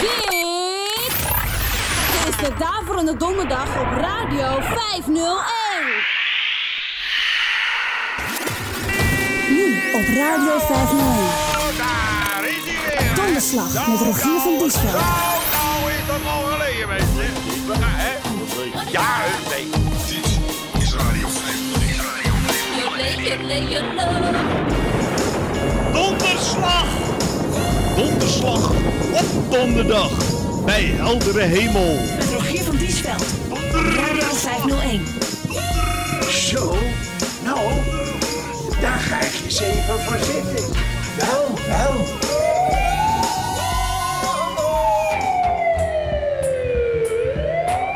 Dit is de Daverende Donderdag op Radio 501. Nu op Radio 501. Daar is hij weer. Donderslag met Rogier van Diesveld. Nou, nou is dat al geleden, mensen. Ja, hè? Ja, nee. Dit is Radio 501. Donderslag! Donderslag op donderdag bij heldere hemel. Met Rogier van Diesveld. Radio 501. Zo, nou, daar ga ik eens even voor zitten. Wel, wel.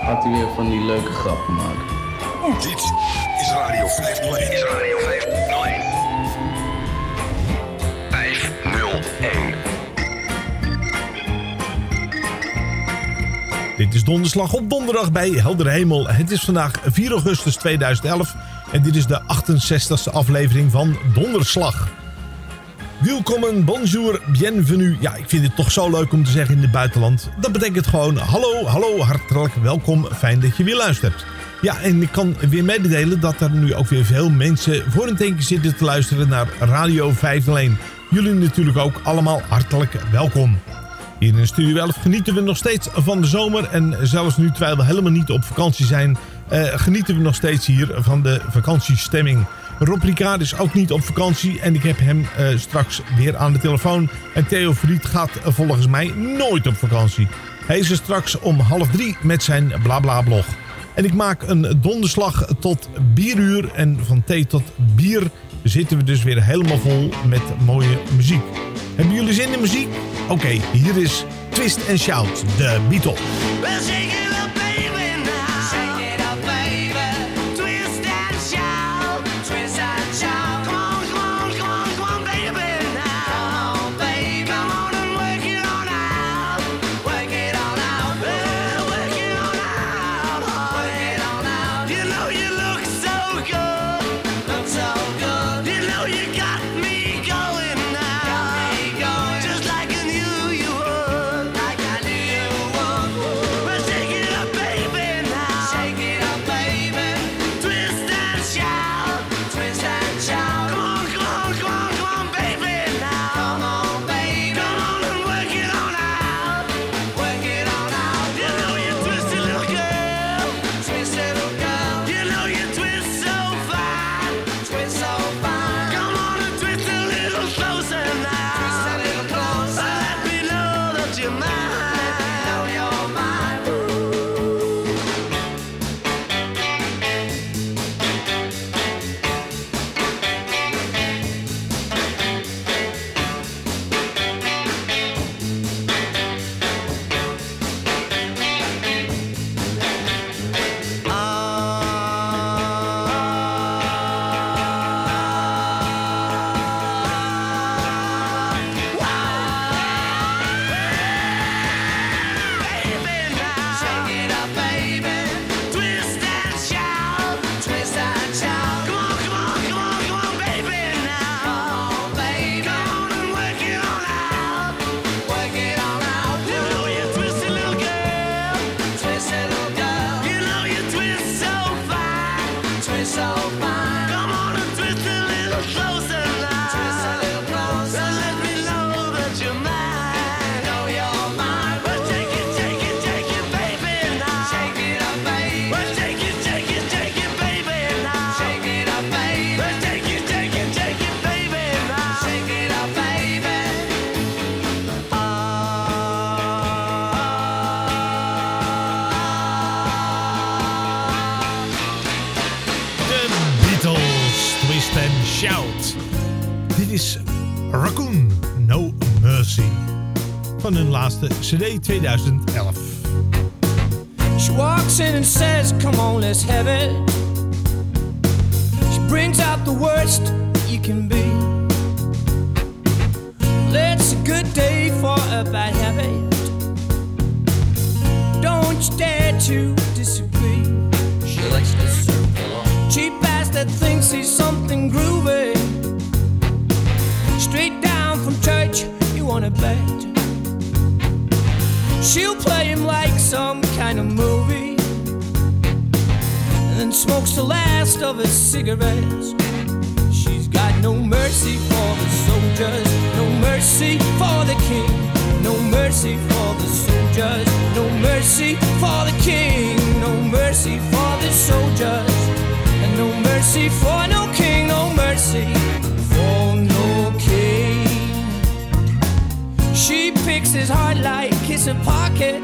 Gaat hij weer van die leuke grappen maken? Dit is Radio 501. Is Radio 501. Dit is donderslag op donderdag bij heldere hemel. Het is vandaag 4 augustus 2011 en dit is de 68e aflevering van Donderslag. Welkom, bonjour, bienvenue. Ja, ik vind het toch zo leuk om te zeggen in het buitenland. Dat betekent gewoon hallo, hallo, hartelijk welkom. Fijn dat je weer luistert. Ja, en ik kan weer mededelen dat er nu ook weer veel mensen voor een teken zitten te luisteren naar Radio 501. Jullie natuurlijk ook allemaal hartelijk welkom. Hier in Studio 11 genieten we nog steeds van de zomer. En zelfs nu, terwijl we helemaal niet op vakantie zijn, eh, genieten we nog steeds hier van de vakantiestemming. Rob Ricard is ook niet op vakantie en ik heb hem eh, straks weer aan de telefoon. En Theo Fried gaat volgens mij nooit op vakantie. Hij is er straks om half drie met zijn blabla blog. En ik maak een donderslag tot bieruur en van thee tot bier zitten we dus weer helemaal vol met mooie muziek. Hebben jullie zin in muziek? Oké, hier is Twist and Shout, de Beatles. Van hun laatste CD 2011. She walks in and says, Come on, let's have it. She brings out the worst you can be. It's a good day for a bad habit. Don't you dare to disagree. She likes to surf along. Cheap ass that thinks he's something groovy. Straight down from church, you wanna bet. Some kind of movie and then smokes the last of his cigarettes. She's got no mercy for the soldiers, no mercy for the king, no mercy for the soldiers, no mercy for the king, no mercy for the soldiers, and no mercy for no king, no mercy for no king. She picks his heart like it's a pocket.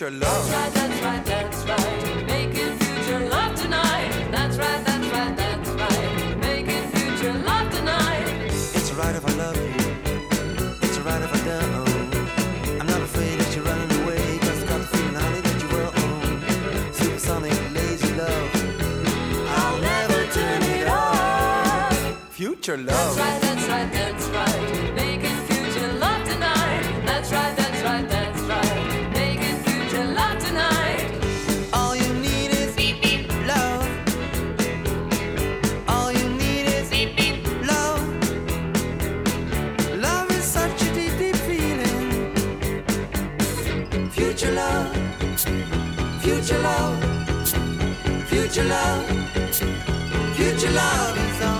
Future love. right, that's right, that's right. Making future love tonight. That's right, that's right, that's right. Making future love tonight. It's alright if I love you. It's alright if I don't. I'm not afraid that you're running away. Cause I got the feeling, honey, that you will own. Supersonic, lazy love. I'll never turn it off. Future love. That's right, that's right, that's right. Future love, future love. is on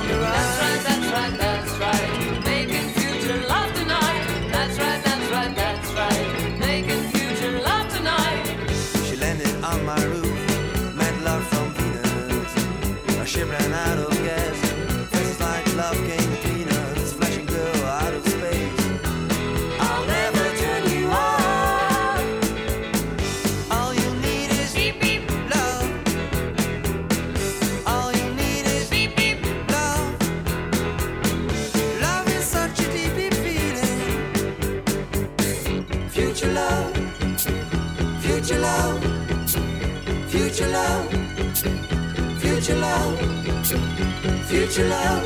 future love, future love, future love,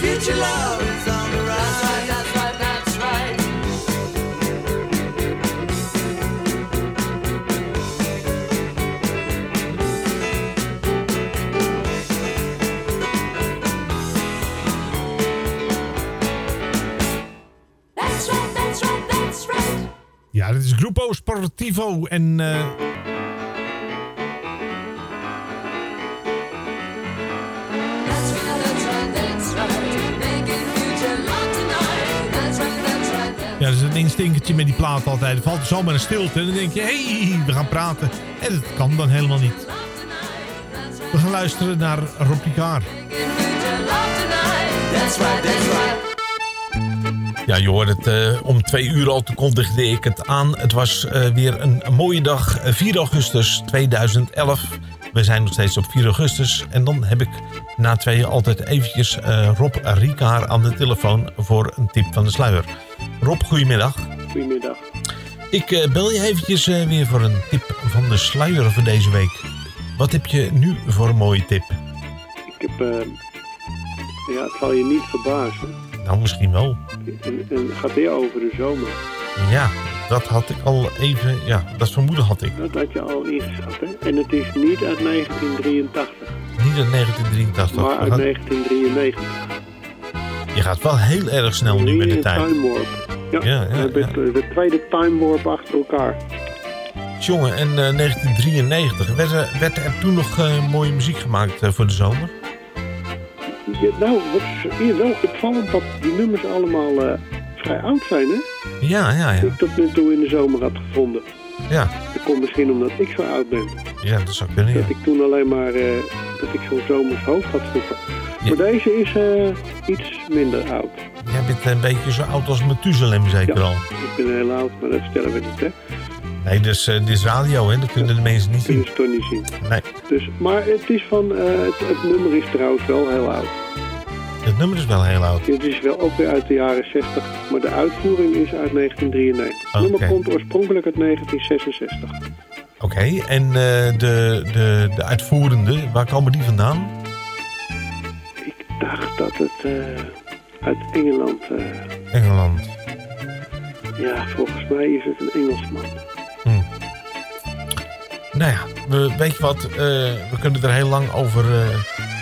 future love is on the That's right, rise. that's right, that's right. That's right, that's right, that's right. Ja, dit is Grupo Sportivo en... eh, instinkertje met die plaat altijd. Er valt zomaar een stilte en dan denk je... hey, we gaan praten. En dat kan dan helemaal niet. We gaan luisteren naar Rob right. Ja, je hoort het eh, om twee uur al, toen kondigde ik het aan. Het was eh, weer een, mooie dag, eh, 4 augustus 2011. We zijn nog steeds op 4 augustus. En dan heb ik na tweeën altijd eventjes eh, Rob Rikaar aan de telefoon voor een tip van de sluier. Rob, goedemiddag. Goedemiddag. Ik eh, bel je eventjes eh, weer voor een tip van de sluier voor deze week. Wat heb je nu voor een mooie tip? Ik heb, eh, ja, het zal je niet verbazen. Nou, misschien wel. Het gaat weer over de zomer. Ja, dat had ik al even... Ja, dat vermoeden had ik. Dat had je al ingeschat, hè? En het is niet uit 1983, Niet uit 1983. maar uit gaan- 1993. Je gaat wel heel erg snel nu met de tijd. time warp. Ja, Ja, het, de tweede time warp achter elkaar. Jongen, en eh, 1993. Werd er, werd er toen nog eh, mooie muziek gemaakt eh, voor de zomer? Ja, nou, wat is hier wel opvallend dat die nummers allemaal eh, vrij oud zijn, hè? Ja, ja, ja. Die ik tot nu toe in de zomer had gevonden. Ja, Dat komt misschien omdat ik zo oud ben. ja dat zou kunnen, ja. Dat ik toen alleen maar eh, dat ik zo'n zomers hoofd had vroeger. Maar deze is eh, iets minder oud. Jij bent een beetje zo oud als Methuselem zeker Ja. al. Ik ben heel oud, maar dat vertellen we niet, hè? Nee, dus eh, dit is radio, hè. Dat kunnen de mensen niet zien. Kunnen ze toch niet zien. Nee, Dus, maar het is van, eh, het, het nummer is trouwens wel heel oud. het nummer is wel heel oud. Het is wel ook weer uit de jaren 60, maar de uitvoering is uit 1993. Het nummer komt oorspronkelijk uit 1966. Oké, en de, de, de uitvoerende, waar komen die vandaan? Ik dacht dat het eh, uit Engeland... eh, Engeland. ja, volgens mij is het een Engelsman. Nou ja, we, weet je wat, eh, we kunnen er heel lang over...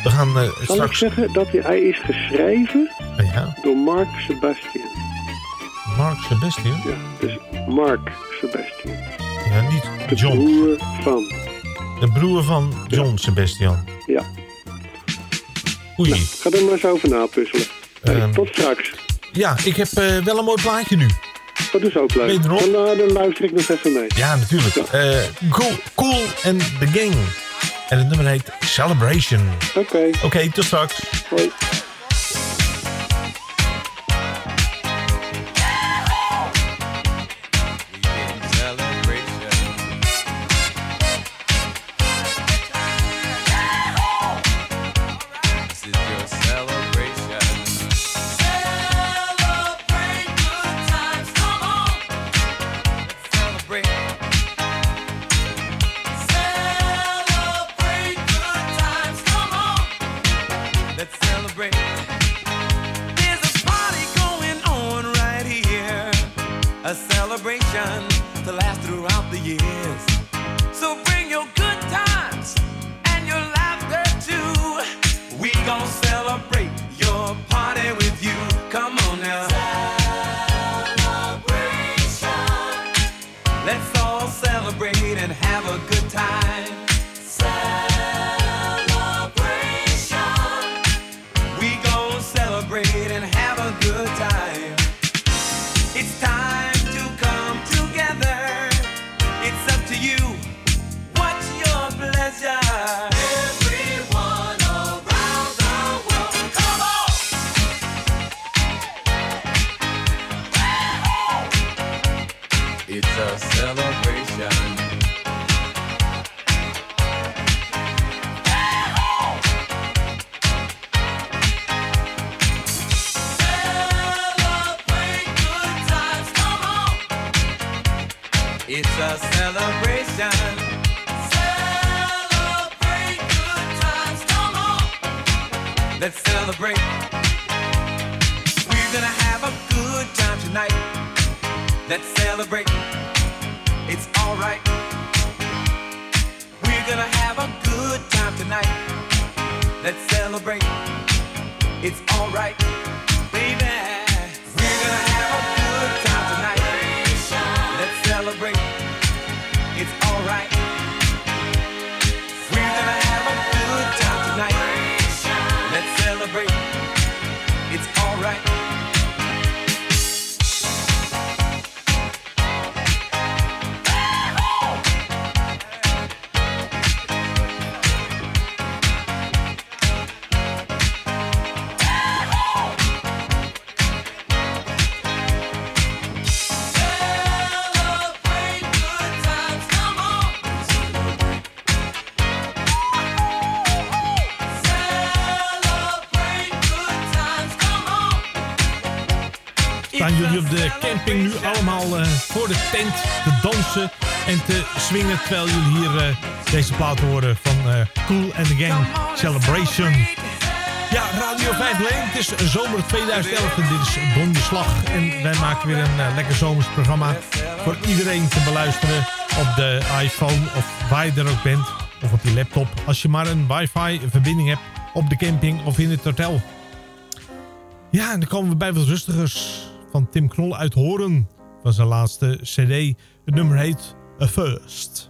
we gaan Zal ik straks... zeggen dat hij, hij is geschreven Ja, door Mark Sebastian. Mark Sebastian? Ja, dus Mark Sebastian. Ja, niet De John. broer van. De broer van John Sebastian. Ja. Oei. Ga er maar eens over napuzzelen. Hey, Ehm. tot straks. Ja, ik heb eh, wel een mooi plaatje nu. Dat is ook leuk. Dan, eh, dan luister ik nog even mee. Ja, natuurlijk. Eh, cool, cool and the Gang. En het nummer heet Celebration. Oké. Oké, tot straks. Hoi. Op de camping nu allemaal eh, voor de tent te dansen en te swingen... terwijl jullie hier eh, deze plaat horen van eh, Cool and the Gang Celebration. Ja, Radio 5 Leen. Het is zomer 2011 en dit is Donderslag. En wij maken weer een lekker zomers programma voor iedereen te beluisteren op de iPhone of waar je er ook bent. Of op je laptop. Als je maar een wifi verbinding hebt op de camping of in het hotel. Ja, en dan komen we bij wat rustigers van Tim Knol uit Horen. Van zijn laatste cd. Het nummer heet A First.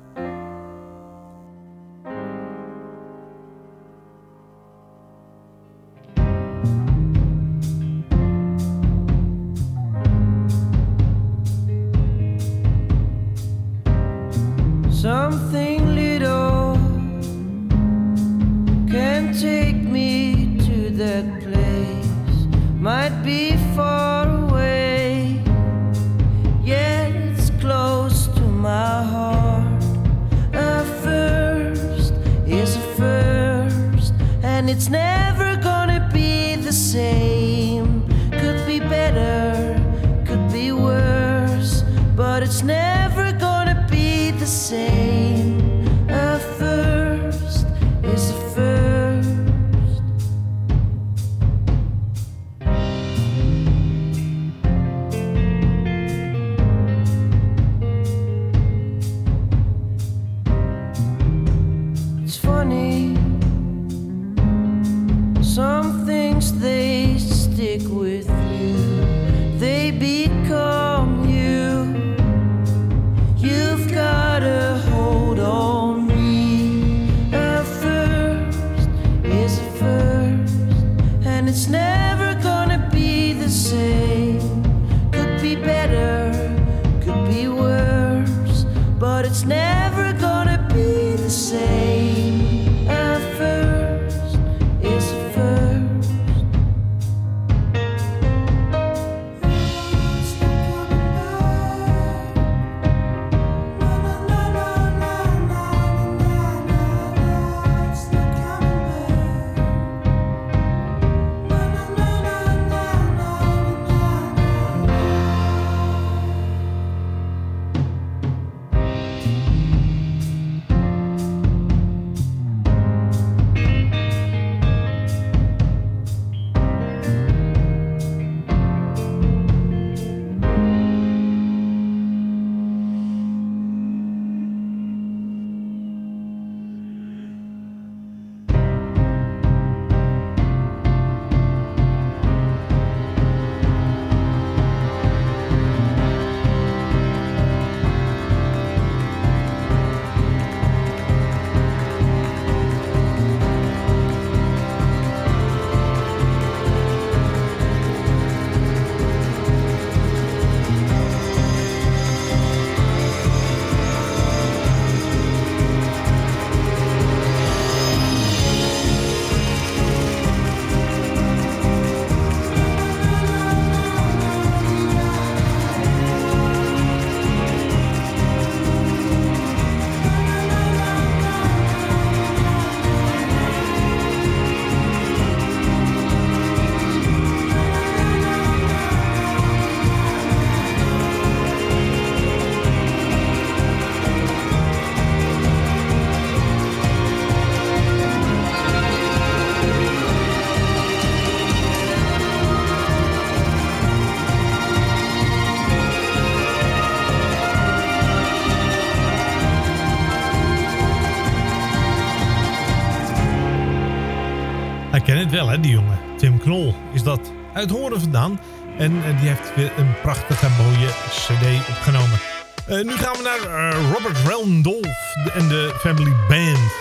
Hè, die jongen. Tim Knol is dat uit Horen vandaan. En eh, die heeft weer een prachtige mooie cd opgenomen. Eh, nu gaan we naar eh, Robert Randolph en de Family Band.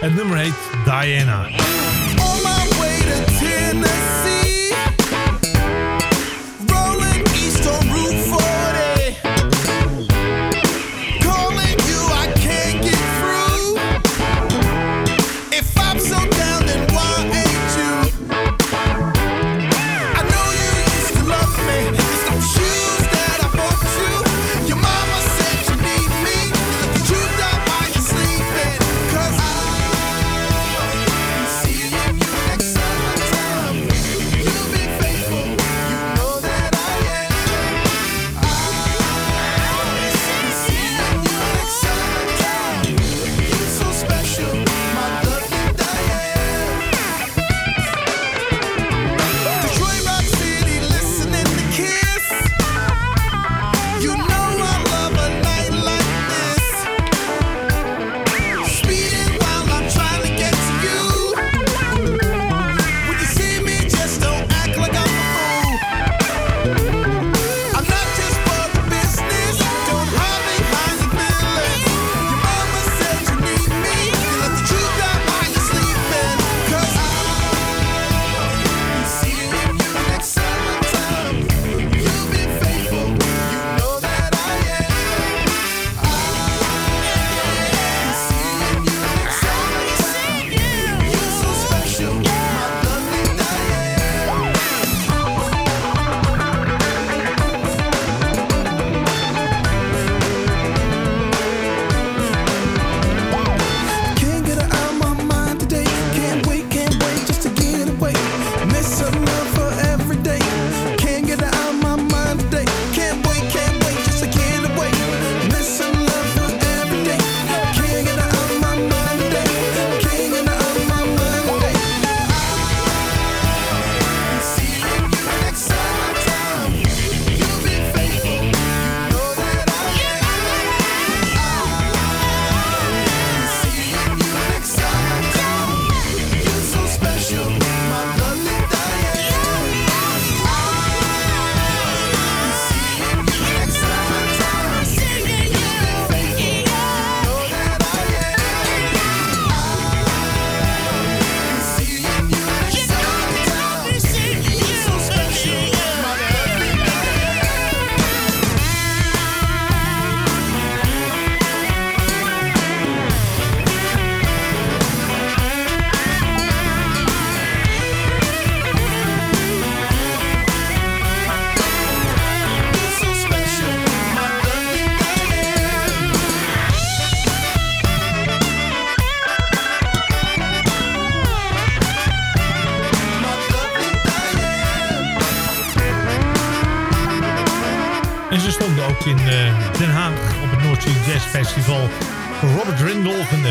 Het nummer heet Diana.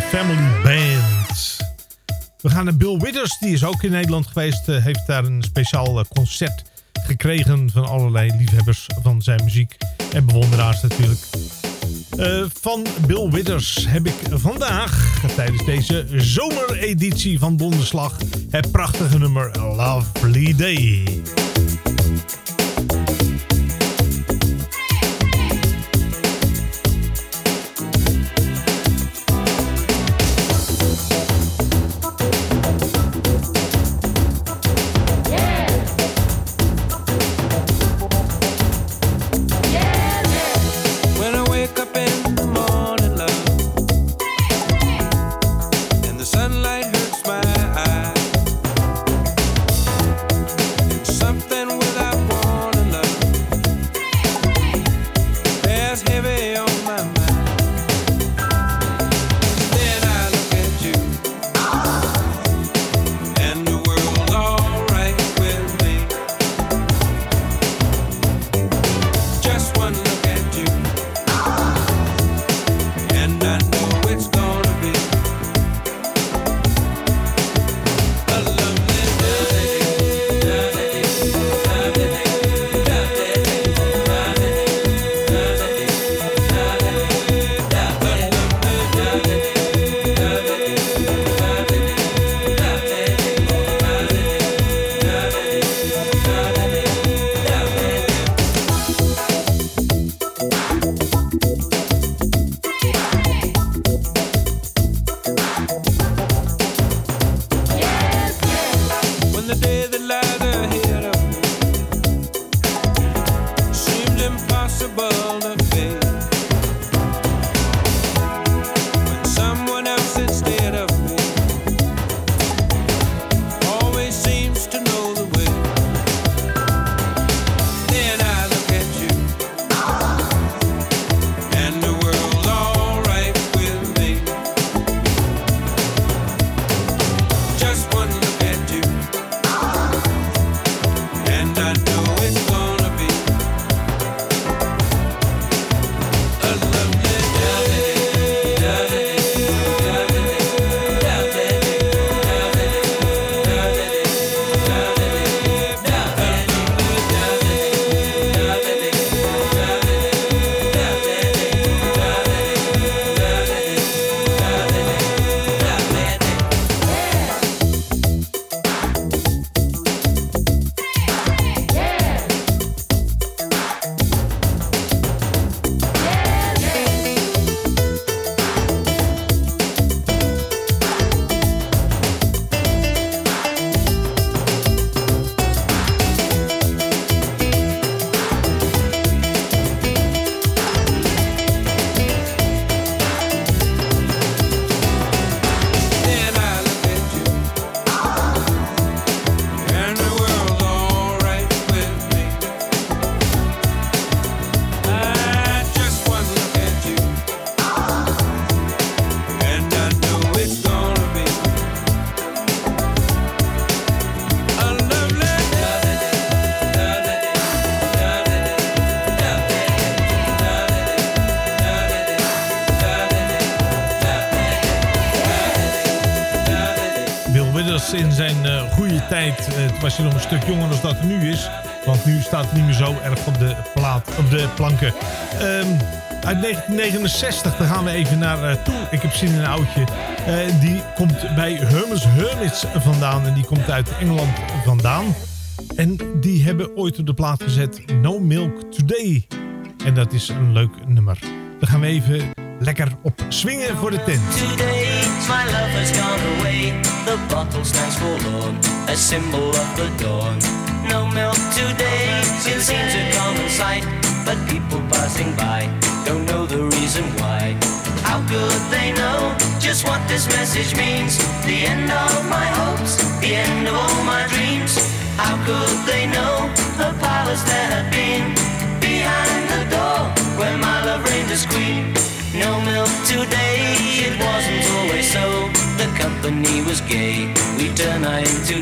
Family Band. We gaan naar Bill Withers, die is ook in Nederland geweest. eh, heeft daar een speciaal eh, concert gekregen van allerlei liefhebbers van zijn muziek. En bewonderaars natuurlijk. Eh, van Bill Withers heb ik vandaag, tijdens deze zomereditie van Donderslag, het prachtige nummer Lovely Day. Bill Withers in zijn eh, goede tijd. toen was hij nog een stuk jonger dan dat nu is. Want nu staat hij niet meer zo erg op de, plaat, op de planken. Ehm, uit 1969, daar gaan we even naar eh, toe. Ik heb zin in een oudje. Die komt bij Hermes Hermits vandaan. En die komt uit Engeland vandaan. En die hebben ooit op de plaat gezet No Milk Today. En dat is een leuk nummer. Daar gaan we even lekker op swingen voor de tent. Today, my love has gone away. The bottle stands forlorn, a symbol of the dawn. No milk today, it seems a common sight. But people passing by don't know the reason why. How could they know just what this message means? The end of my hopes, the end of all my dreams. How could they know the palace that had been behind the door where my love reigned as queen? No milk today, it wasn't always so. The company was gay, we turn night into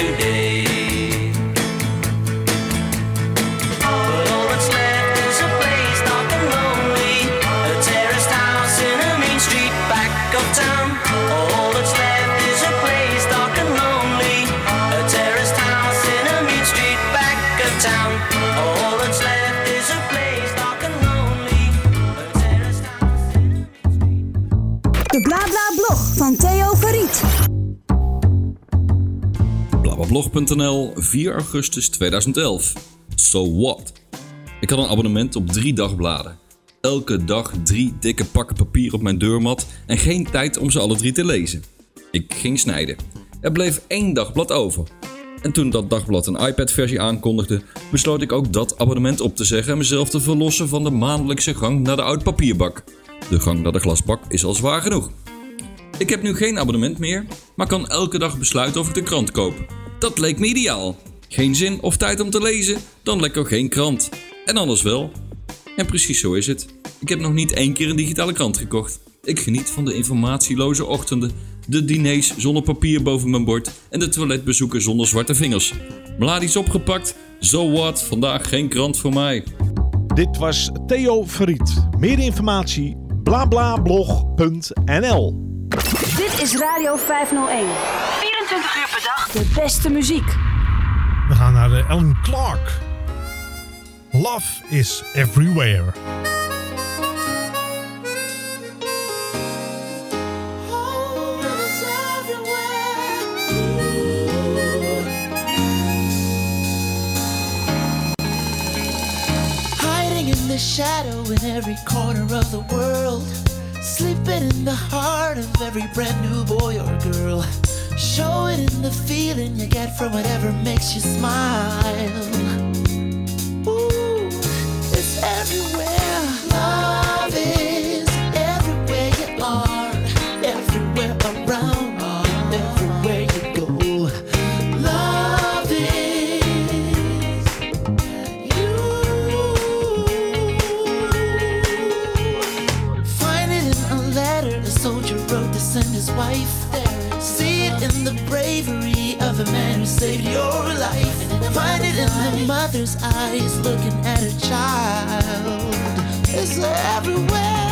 we Blablabla.nl 4 augustus 2011. So what? Ik had een abonnement op drie dagbladen. Elke dag drie dikke pakken papier op mijn deurmat en geen tijd om ze alle drie te lezen. Ik ging snijden. Er bleef één dagblad over. En toen dat dagblad een iPad-versie aankondigde, besloot ik ook dat abonnement op te zeggen en mezelf te verlossen van de maandelijkse gang naar de oud papierbak. De gang naar de glasbak is al zwaar genoeg. Ik heb nu geen abonnement meer, maar kan elke dag besluiten of ik de krant koop. Dat leek me ideaal. Geen zin of tijd om te lezen, dan lekker geen krant. En anders wel. En precies zo is het. Ik heb nog niet één keer een digitale krant gekocht. Ik geniet van de informatieloze ochtenden, de diners zonder papier boven mijn bord en de toiletbezoeken zonder zwarte vingers. Mladies opgepakt, so what, vandaag geen krant voor mij. Dit was Theo Verriet. Meer informatie blablablog.nl Dit is Radio 501. 24 uur per dag. De beste muziek. We gaan naar eh, Ellen Clark. Love is everywhere. Hiding in the shadow in every corner of the world. Sleeping in the heart of every brand new boy or girl. Show it in the feeling you get from whatever makes you smile. Ooh, it's everywhere. Love the man who saved your life. Find it in the mother's eyes looking at her child. It's everywhere,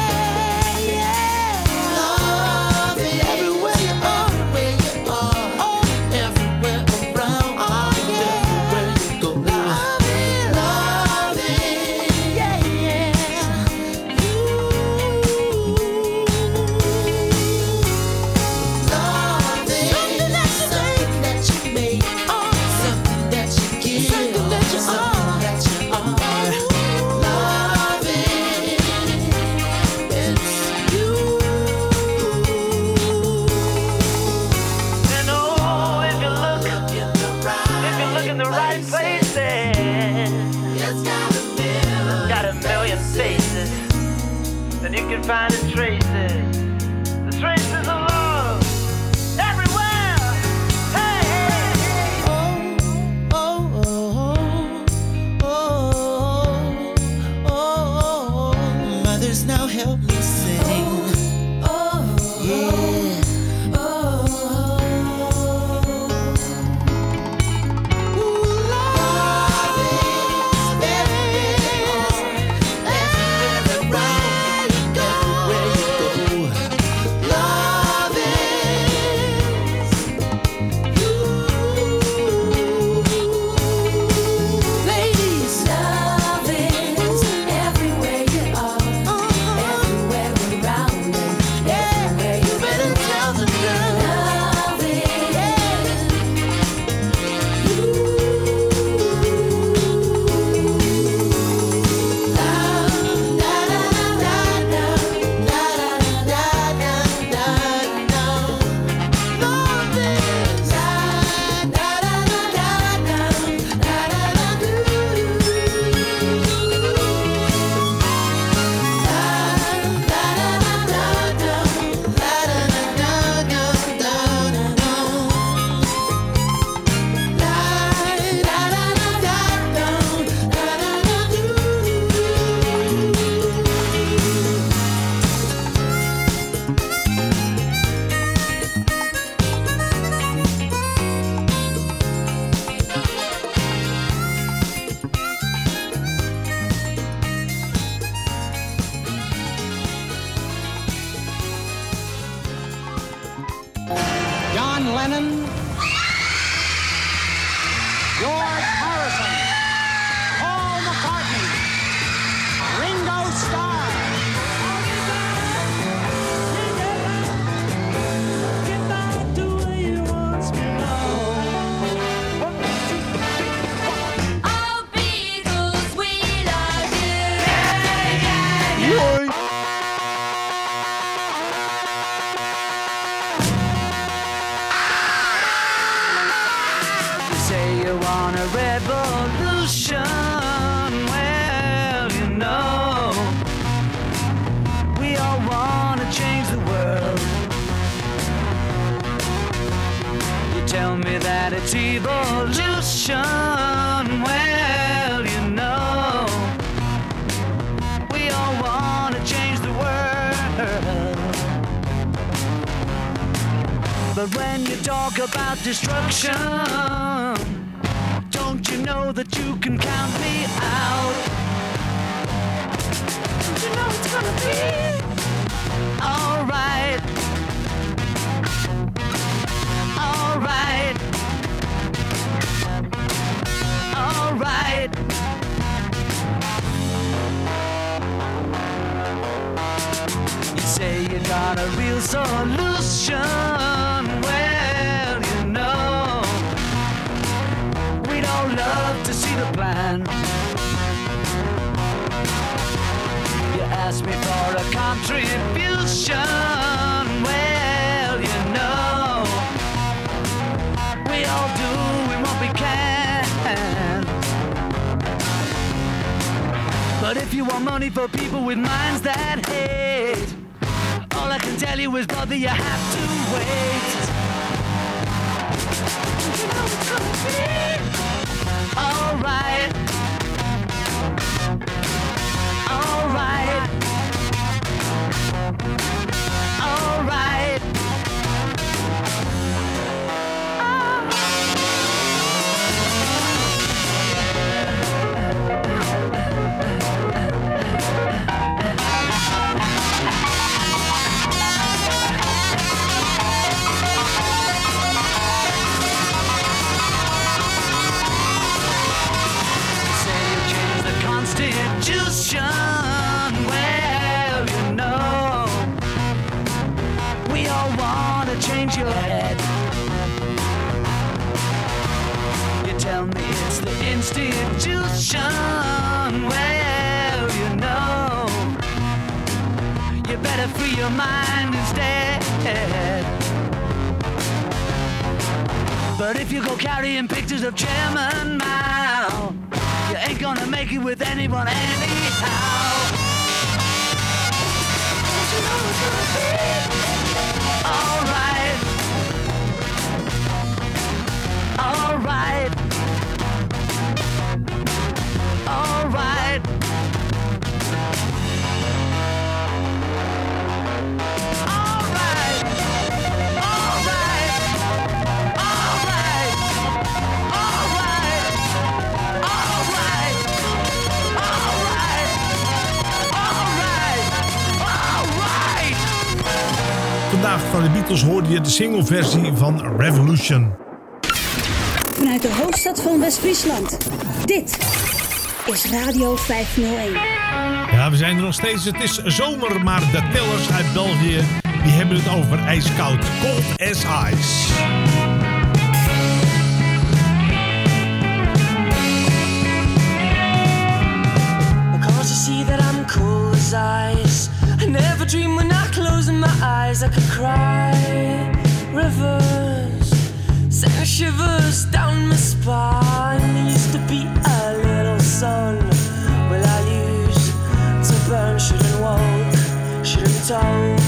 Beatles hoorde je de singleversie van Revolution. Vanuit de hoofdstad van West-Friesland. Dit is Radio 501. Ja, we zijn er nog steeds. Het is zomer, maar de tellers uit België... die hebben het over ijskoud. Cold as ice. see that I'm cool as ice. I never dream when I. my eyes, I could cry. Rivers send shivers down my spine. Used to be a little sun. Well, I used to burn, shouldn't walk, shouldn't talk.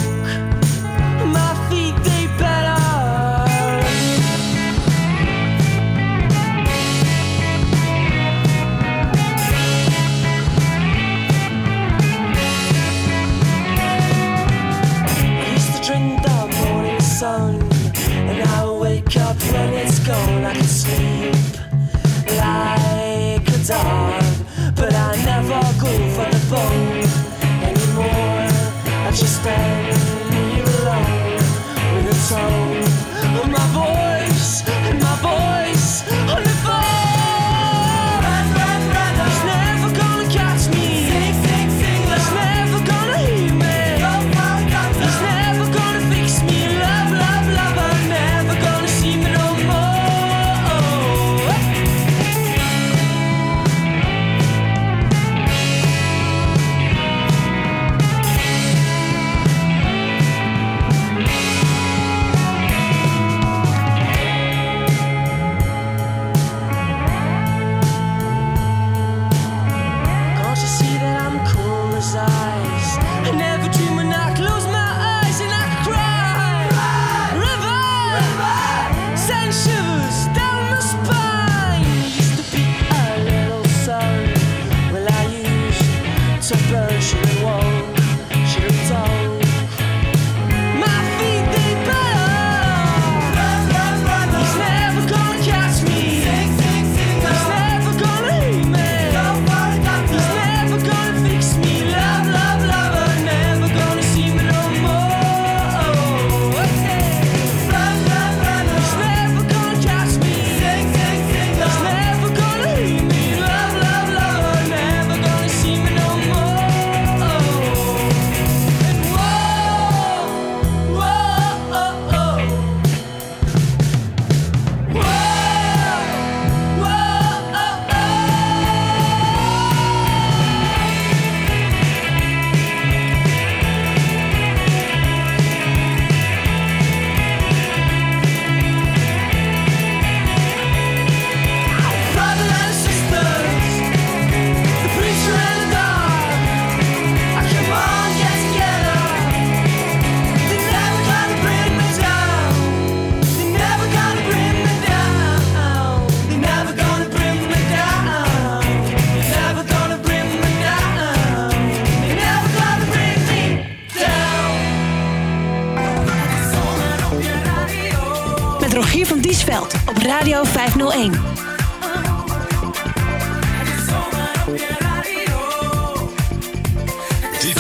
when it's gone, I can sleep like a dog. But I never go for the bone anymore. I just stay. Op Radio 501. Dit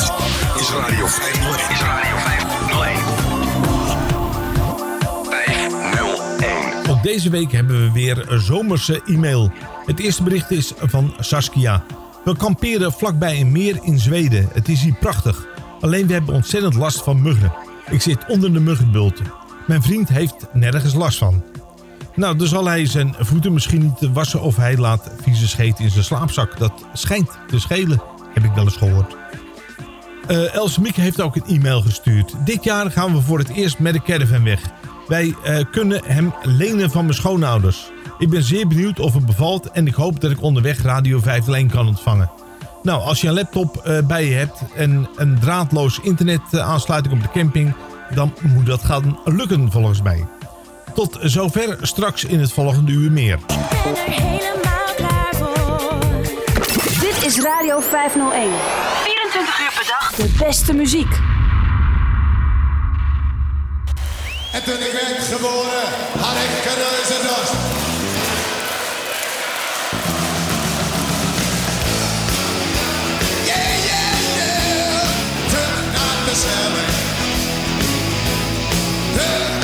is Radio 501. Is Radio 501. 501. Ook deze week hebben we weer een zomerse e-mail. Het eerste bericht is van Saskia. We kamperen vlakbij een meer in Zweden. Het is hier prachtig. Alleen we hebben ontzettend last van muggen. Ik zit onder de muggenbult. Mijn vriend heeft nergens last van. Nou, dan zal hij zijn voeten misschien niet wassen of hij laat vieze scheet in zijn slaapzak. Dat schijnt te schelen, heb ik wel eens gehoord. Eh Els Mieke heeft ook een e-mail gestuurd. Dit jaar gaan we voor het eerst met de caravan weg. Wij eh, kunnen hem lenen van mijn schoonouders. Ik ben zeer benieuwd of het bevalt en ik hoop dat ik onderweg Radio 501 kan ontvangen. Nou, als je een laptop eh, bij je hebt en een draadloos internet aansluiting op de camping, dan moet dat gaan lukken volgens mij. Tot zover straks in het volgende uur meer. Dit is Radio 501. 24 uur per dag. De beste muziek. En toen ik werd geboren, had ik een reuzendorst. Yeah, yeah, yeah. Terug naar de stelling. Terug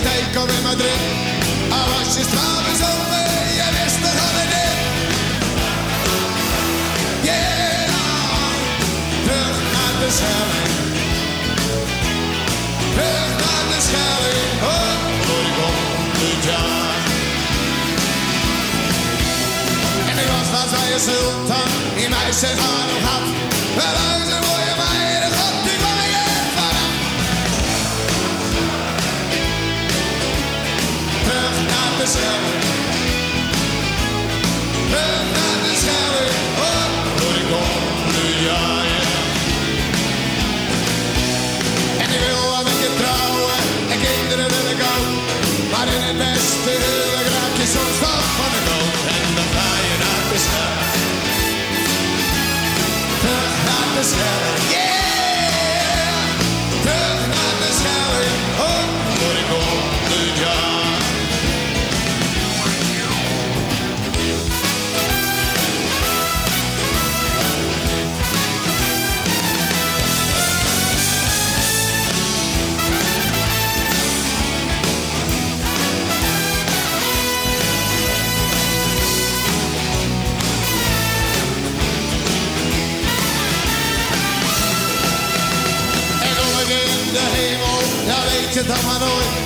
Teco in Madrid. Al was je stralens over, je al dit. Yeah, terug naar de Schelling. Terug naar de Schelling. Oh, door die komt jaar. En ik was van zijn sultan, die mij zijn haar had. Naar de dan weet je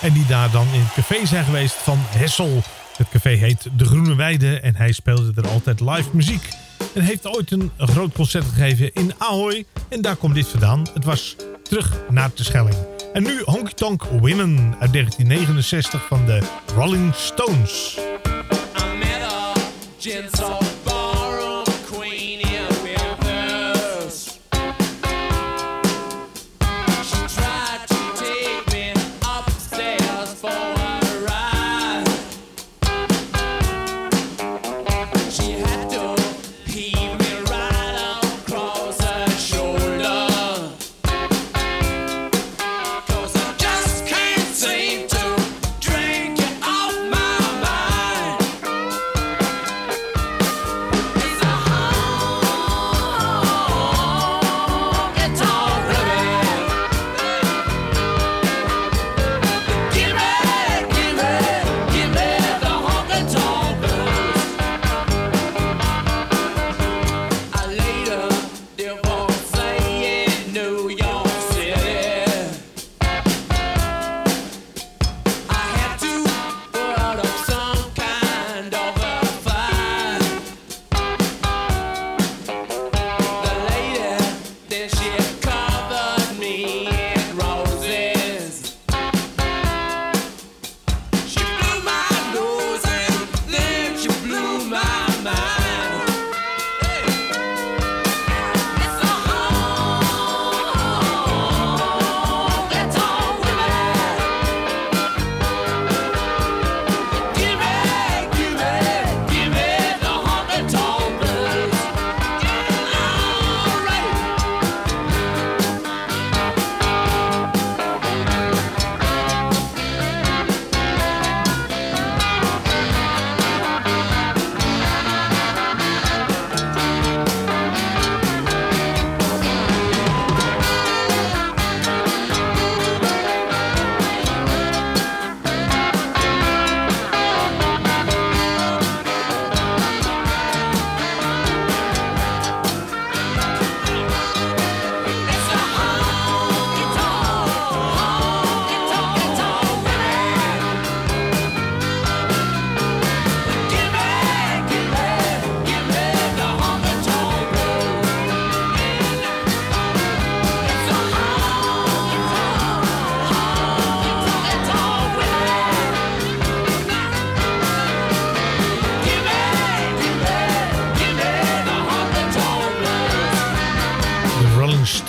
En die daar dan in het café zijn geweest van Hessel. Het café heet De Groene Weide en hij speelde er altijd live muziek. En heeft ooit een groot concert gegeven in Ahoy. En daar komt dit vandaan. Het was terug naar de Schelling. En nu Honky Tonk Women uit 1969 van de Rolling Stones.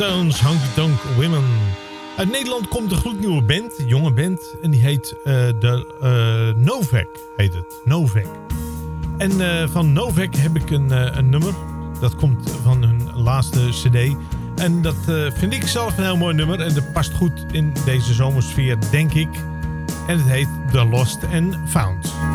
Stones, Women. Uit Nederland komt een gloednieuwe band, een jonge band. En die heet eh, de eh, Novak, heet het. Novak. En eh, van Novak heb ik een, een nummer. Dat komt van hun laatste cd. En dat vind ik zelf een heel mooi nummer. En dat past goed in deze zomersfeer, denk ik. En het heet The Lost and Found.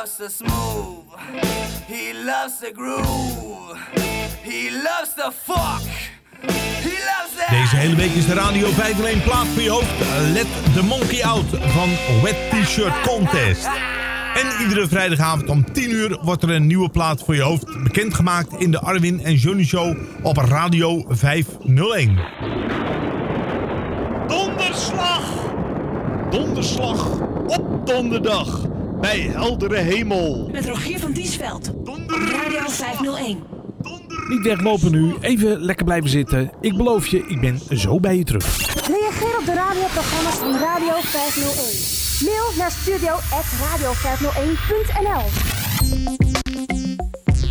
Loves to smooth. He loves to groove. He loves to fuck. He loves that. Deze hele week is de Radio 501 plaat voor je hoofd. Let the Monkey Out van Wet T-Shirt Contest. En iedere vrijdagavond om 10 uur wordt er een nieuwe plaat voor je hoofd bekendgemaakt in de Arwin en Johnny Show op Radio 501. Donderslag! Donderslag op donderdag bij heldere hemel. Met Rogier van Diesveld. Radio 501. Niet weglopen nu, even lekker blijven zitten. Ik beloof je, ik ben zo bij je terug. Reageer op de radioprogramma's van Radio 501. Mail naar studio.radio501.nl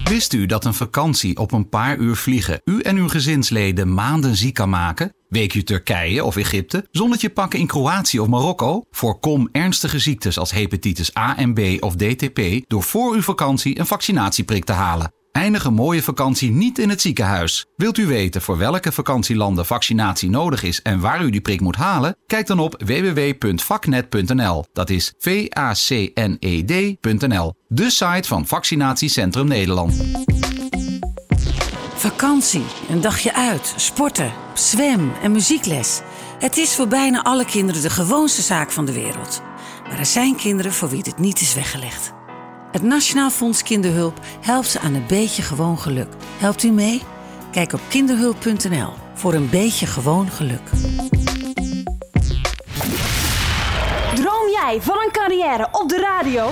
Wist u dat een vakantie op een paar uur vliegen u en uw gezinsleden maanden ziek kan maken? Weekje Turkije of Egypte, zonnetje pakken in Kroatië of Marokko? Voorkom ernstige ziektes als hepatitis A en B of DTP door voor uw vakantie een vaccinatieprik te halen. Eindig een mooie vakantie niet in het ziekenhuis. Wilt u weten voor welke vakantielanden vaccinatie nodig is en waar u die prik moet halen? Kijk dan op www.vaknet.nl. Dat is V-A-C-N-E-D.nl. De site van Vaccinatiecentrum Nederland. Vakantie, een dagje uit, sporten, zwem en muziekles. Het is voor bijna alle kinderen de gewoonste zaak van de wereld. Maar er zijn kinderen voor wie dit niet is weggelegd. Het Nationaal Fonds Kinderhulp helpt ze aan een beetje gewoon geluk. Helpt u mee? Kijk op kinderhulp.nl voor een beetje gewoon geluk. Droom jij van een carrière op de radio?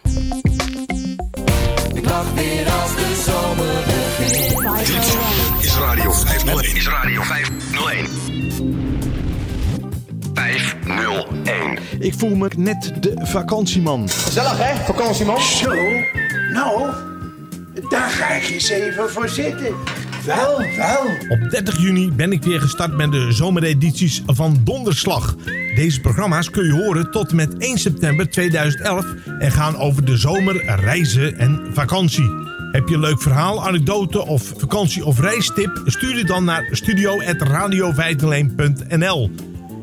Ik lach weer als de zomer begint. Is Radio 501. Is Radio 501. 501. Ik voel me net de vakantieman. Gezellig hè, vakantieman? Zo, nou, daar ga ik eens even voor zitten. Wel, wel. Op 30 juni ben ik weer gestart met de zomeredities van Donderslag. Deze programma's kun je horen tot met 1 september 2011 en gaan over de zomer, reizen en vakantie. Heb je een leuk verhaal, anekdote of vakantie- of reistip? Stuur het dan naar studio.radio501.nl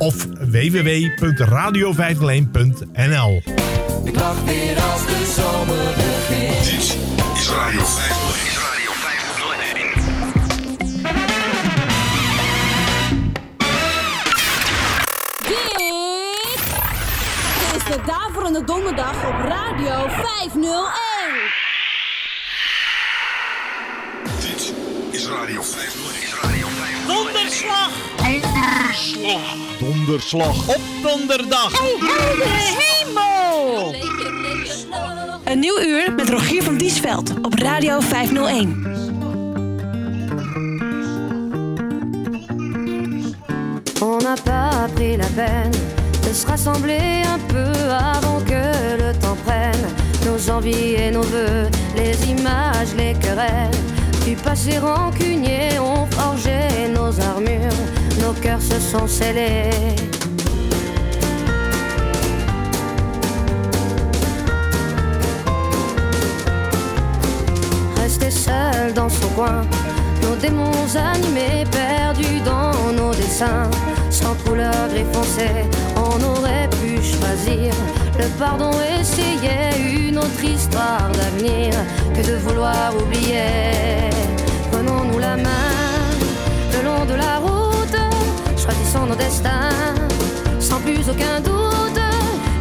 of www.radio501.nl. Ik lach weer als de zomer begint. Dit is Radio 501. Is Radio 501. Dit is de Daverende Donderdag op Radio 501. Dit is Radio 501. Is Radio 501. Donderslag! Donderslag. Donderslag op donderdag. hemel! Een nieuw uur met Rogier van Diesveld op Radio 501. On n'a pas pris la peine de se rassembler un peu avant que le temps prenne nos envies et nos voeux, les images, les querelles. Du passé rancunier ont forgé nos armures, nos cœurs se sont scellés. Resté seul dans son coin, nos démons animés, perdus dans nos dessins, sans couleur gris foncé, on aurait pu choisir le pardon, essayer une autre histoire d'avenir que de vouloir oublier. Prenons-nous la main de la route, choisissons nos destins, sans plus aucun doute.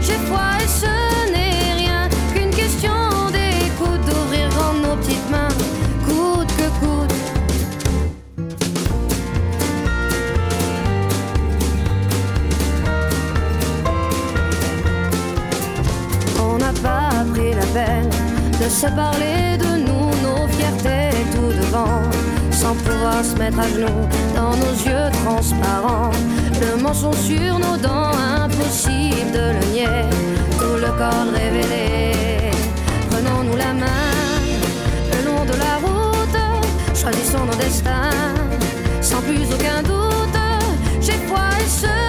J'ai foi et ce n'est rien qu'une question d'écoute, d'ouvrir grand nos petites mains, coûte que coûte. On n'a pas pris la peine de se parler de nous, nos fiertés tout devant, sans pouvoir se mettre à genoux dans nos yeux transparents. Le mensonge sur nos dents, impossible de le nier, tout le corps révélé. Prenons-nous la main le long de la route, choisissons nos destins, sans plus aucun doute. J'ai foi et ce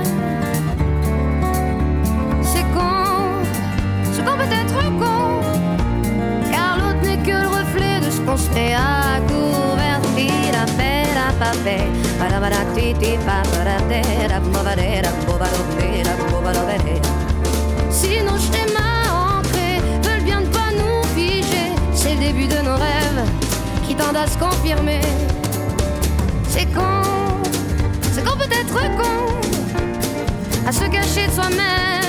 C'est qu'on peut être con, car l'autre n'est que le reflet de ce qu'on se fait à couvert. Tira, pera, papé, para, para, titi, pa, para, tera, bobadera, bobadopera, bobadopera. Si nos schémas ancrés veulent bien ne pas nous figer, c'est le début de nos rêves qui tendent à se confirmer. C'est con, c'est qu'on peut être con à se cacher de soi-même.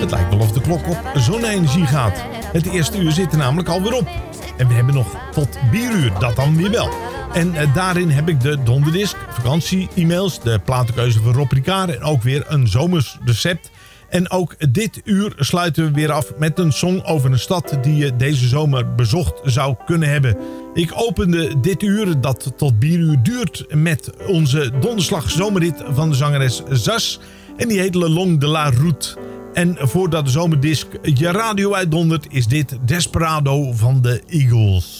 Het lijkt wel of de klok op zonne-energie gaat. Het eerste uur zit er namelijk alweer op. En we hebben nog tot bieruur, dat dan weer wel. En eh, daarin heb ik de donderdisc, vakantie-e-mails, de platenkeuze van Rob Ricard en ook weer een zomers recept. En ook dit uur sluiten we weer af met een song over een stad die je deze zomer bezocht zou kunnen hebben. Ik opende dit uur, dat tot bieruur duurt, met onze donderslag zomerrit van de zangeres Zas. En die heet Le Long de la Route. En voordat de zomerdisc je radio uitdondert, is dit Desperado van de Eagles.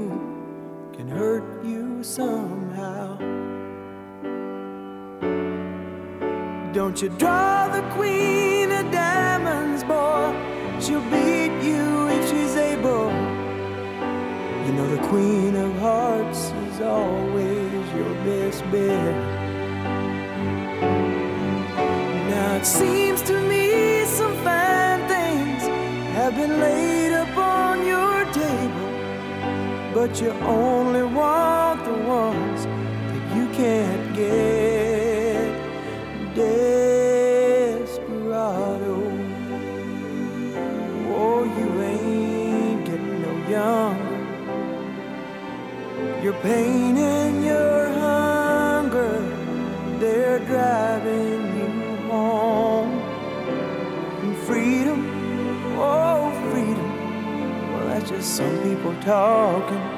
hurt you somehow. Don't you draw the queen of diamonds, boy? She'll beat you if she's able. You know the queen of hearts is always your best bet. Now it seems to me some fine things have been laid but you only want the ones that you can't get. Desperado, oh, you ain't getting no younger. Your pain and your hunger, they're driving you home. And freedom, oh, freedom, well, that's just some people talking.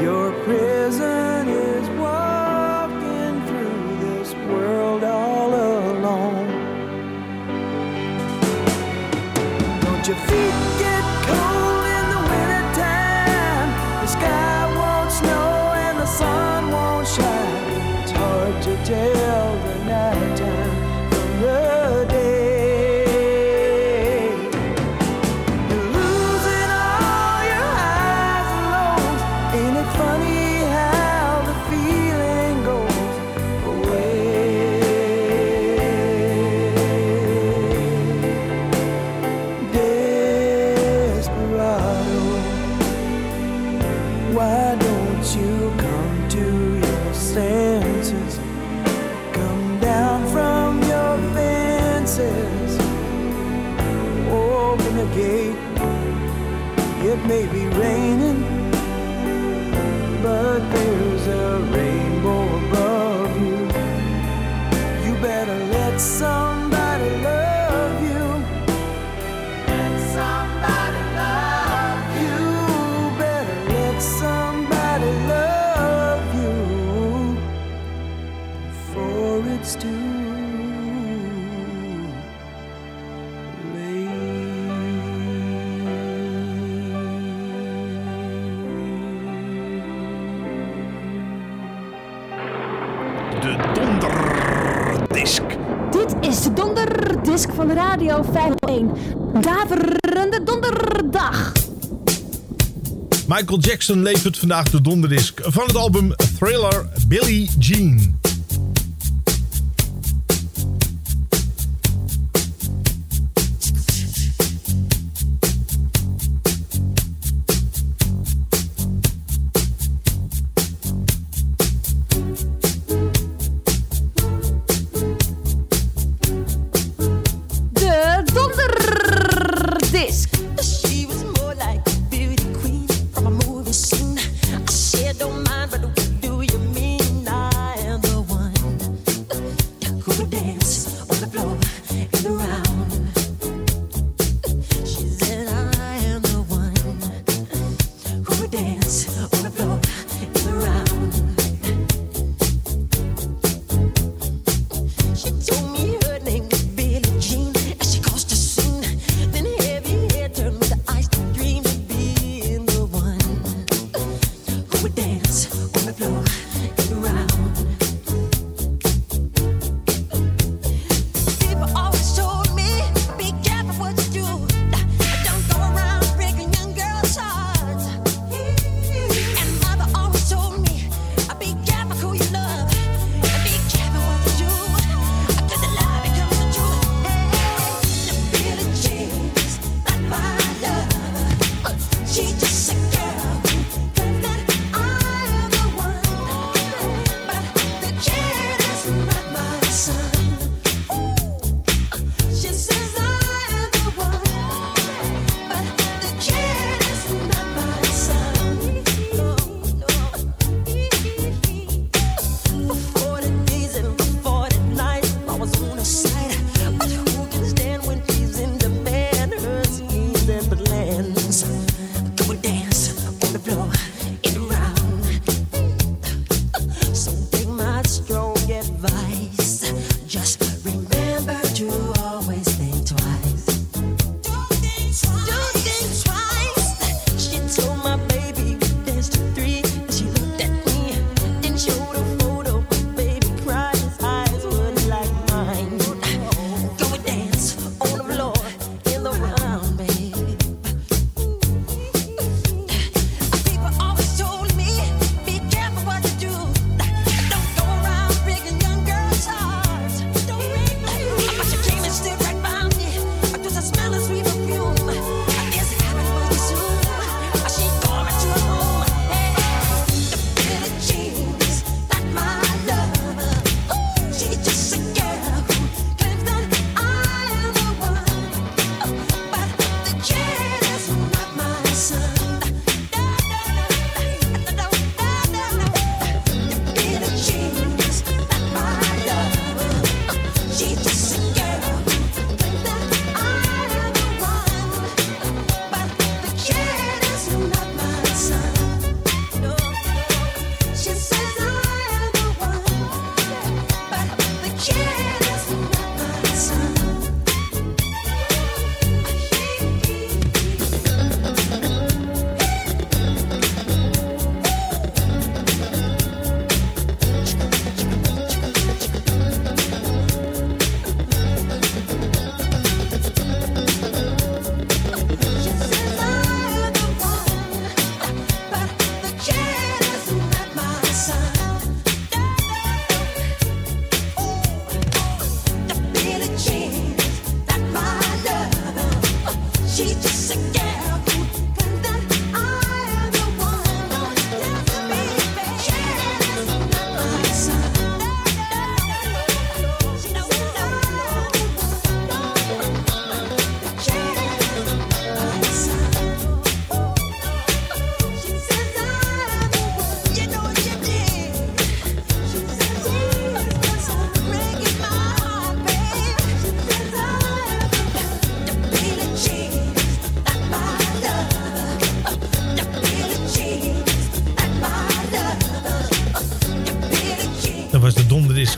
Your prison is walking through this world all alone. Don't your feet Radio 501. Daverende donderdag. Michael Jackson levert vandaag de donderdisc van het album Thriller Billie Jean.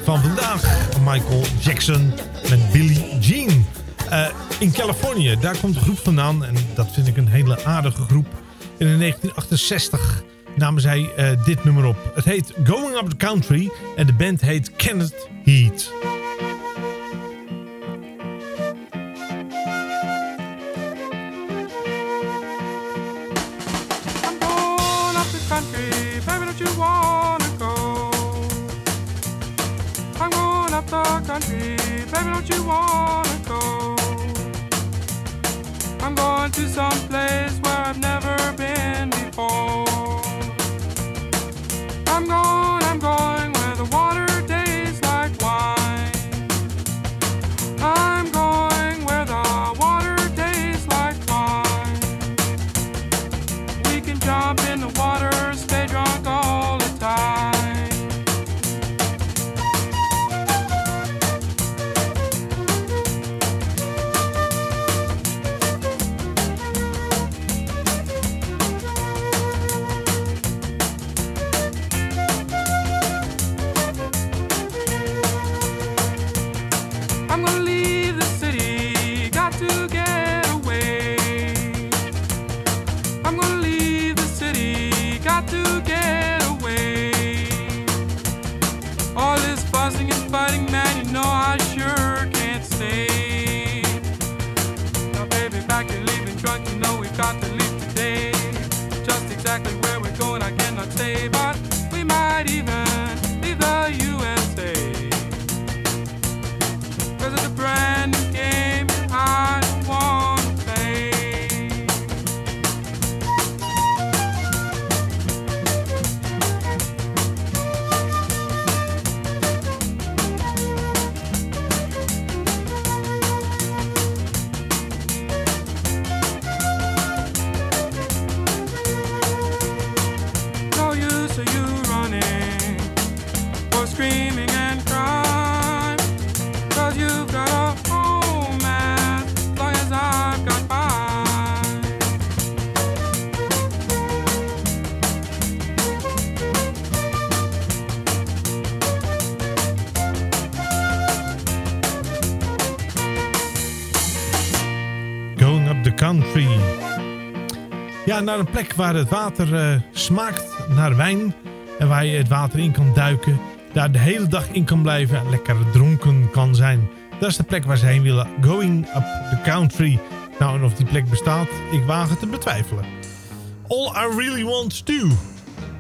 Van vandaag. Michael Jackson met Billie Jean. Eh, in Californië, daar komt de groep vandaan. En dat vind ik een hele aardige groep. In 1968 namen zij eh, dit nummer op. Het heet Going Up the Country. En de band heet Kenneth Heat. The country, baby, don't you wanna go? I'm going to some place where I've never been before. Naar een plek waar het water eh, smaakt naar wijn. En waar je het water in kan duiken. Daar de hele dag in kan blijven en lekker dronken kan zijn. Dat is de plek waar ze heen willen. Going Up the Country. Nou, en of die plek bestaat, ik waag het te betwijfelen. All I Really Want To.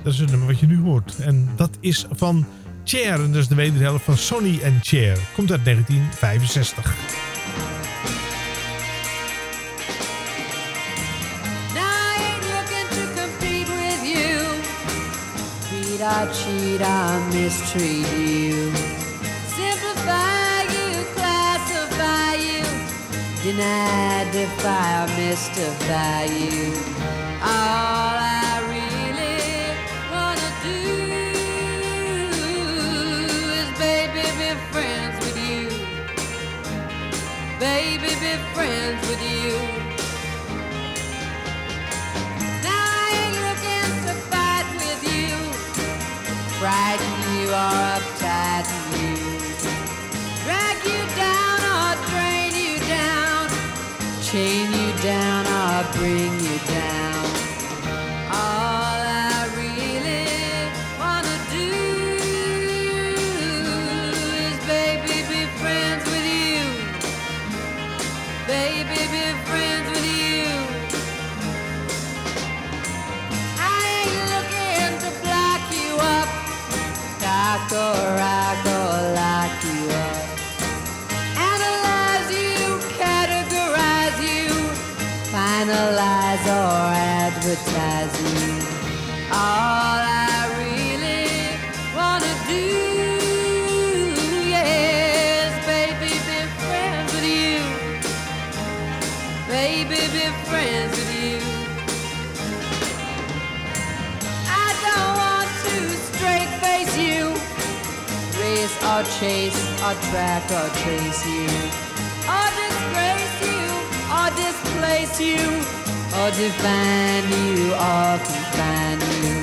Dat is het nummer wat je nu hoort. En dat is van Cher. En dat is de wederhelft van Sonny en Cher. Komt uit 1965. Cheat or mistreat you. Simplify you, classify you. Deny, defy, or mystify you. All I really wanna do is baby be friends with you. Baby be friends with you. Or uptight you, drag you down or drain you down, chain you down or bring you down. Track or trace you, or disgrace you or displace you, or define you or confine you.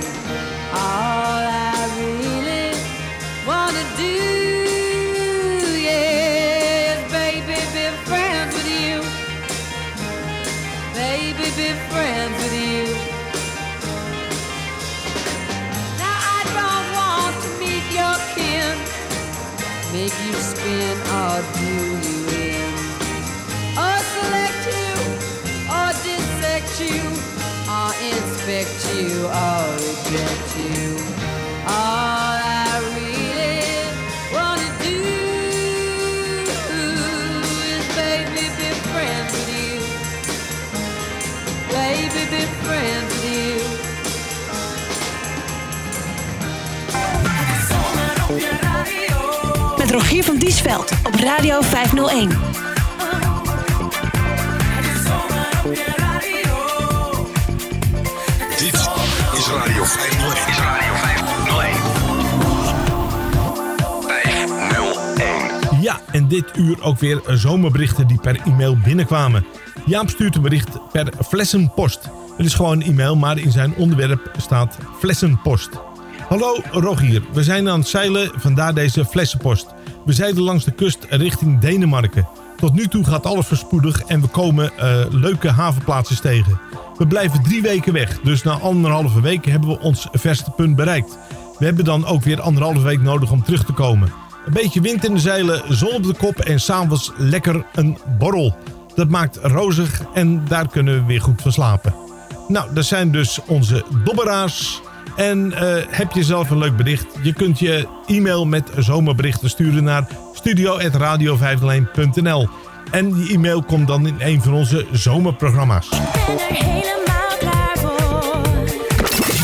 Op Radio 501. Dit is Radio 501. Is Radio 501. Ja, en dit uur ook weer zomerberichten die per e-mail binnenkwamen. Jaap stuurt een bericht per flessenpost. Het is gewoon een e-mail, maar in zijn onderwerp staat flessenpost. Hallo Rogier, we zijn aan het zeilen, vandaar deze flessenpost. We zeilen langs de kust richting Denemarken. Tot nu toe gaat alles verspoedig en we komen eh, leuke havenplaatsjes tegen. We blijven drie weken weg, dus na anderhalve week hebben we ons verste punt bereikt. We hebben dan ook weer anderhalve week nodig om terug te komen. Een beetje wind in de zeilen, zon op de kop en s'avonds lekker een borrel. Dat maakt rozig en daar kunnen we weer goed van slapen. Nou, dat zijn dus onze dobberaars. En eh, heb je zelf een leuk bericht? Je kunt je e-mail met zomerberichten sturen naar studio.radio501.nl En die e-mail komt dan in een van onze zomerprogramma's.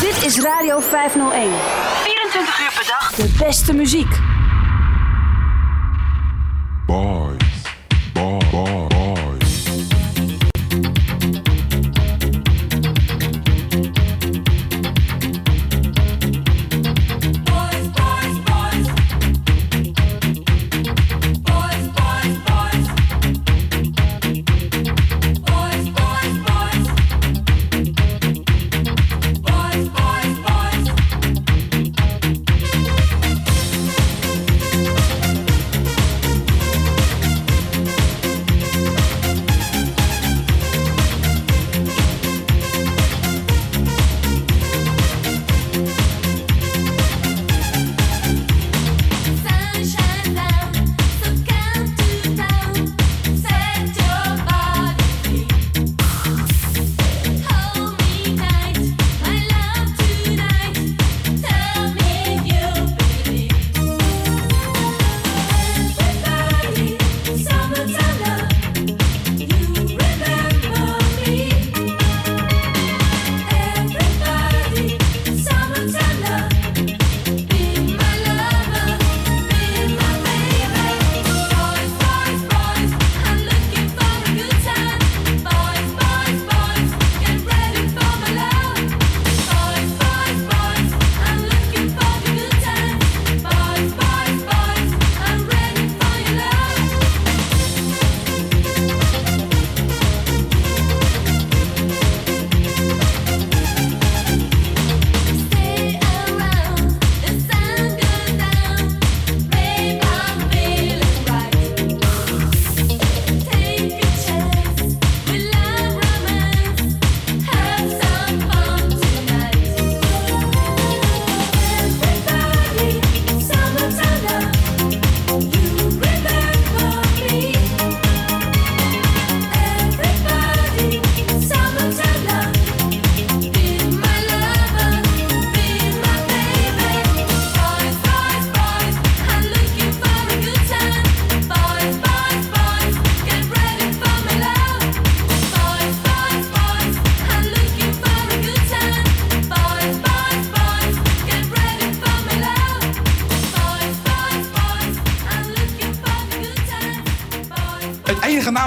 Dit is Radio 501. 24 uur per dag. De beste muziek. Boys.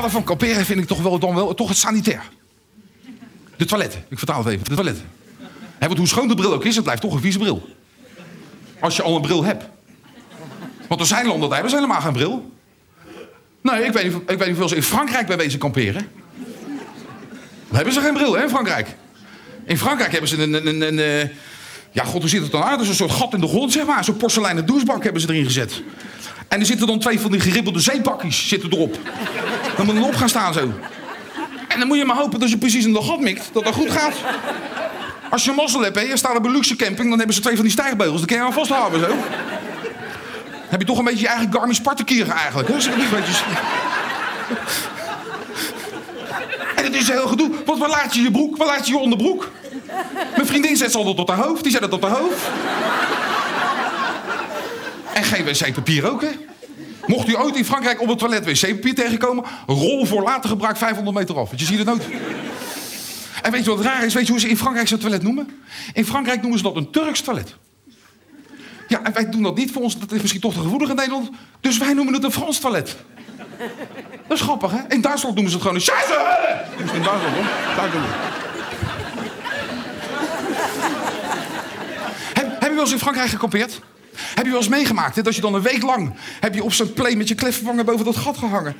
Van kamperen vind ik toch wel, dan wel toch het sanitair. De toiletten. Ik vertaal het even. De toiletten. Hè, want hoe schoon de bril ook is, het blijft toch een vieze bril. Als je al een bril hebt. Want er zijn landen, daar hebben ze helemaal geen bril. Nee, ik weet niet, ik weet niet hoeveel ze in Frankrijk bij wezen kamperen. Daar hebben ze geen bril, hè, in Frankrijk. In Frankrijk hebben ze een... een, een, eh, ja, god, hoe ziet het dan uit? Dat is een soort gat in de grond, zeg maar. Zo'n porseleinen douchebak hebben ze erin gezet. En er zitten dan twee van die geribbelde zeepakjes zitten erop. Dan moet je op gaan staan zo. En dan moet je maar hopen dat je precies in de gat mikt, dat dat goed gaat. Als je mazzel hebt, hè, je staat op een luxe camping, dan hebben ze twee van die stijgbeugels. Dan kun je aan vasthouden zo. Heb je toch een beetje je eigen Garmin Spartakier eigenlijk. Hè? En het is heel gedoe. Want waar laat je je broek? Waar laat je je onderbroek? Mijn vriendin zet ze altijd tot haar hoofd. Die zet het tot haar hoofd. En geen wc-papier ook, hè? Mocht u ooit in Frankrijk op het toilet wc-papier tegenkomen... rol voor later gebruik 500 meter af. Want je ziet het nooit. En weet je wat raar is? Weet je hoe ze in Frankrijk zo'n toilet noemen? In Frankrijk noemen ze dat een Turks toilet. Ja, en wij doen dat niet voor ons. Dat is misschien toch te gevoelig in Nederland. Dus wij noemen het een Frans toilet. Dat is grappig, hè? In Duitsland noemen ze het gewoon een scheisse. In Duitsland, hoor. Duitsland. Heb, heb je wel eens in Frankrijk gekampeerd? Heb je wel eens meegemaakt hè, dat je dan een week lang... heb je op zo'n play met je klefvervanger boven dat gat gehangen?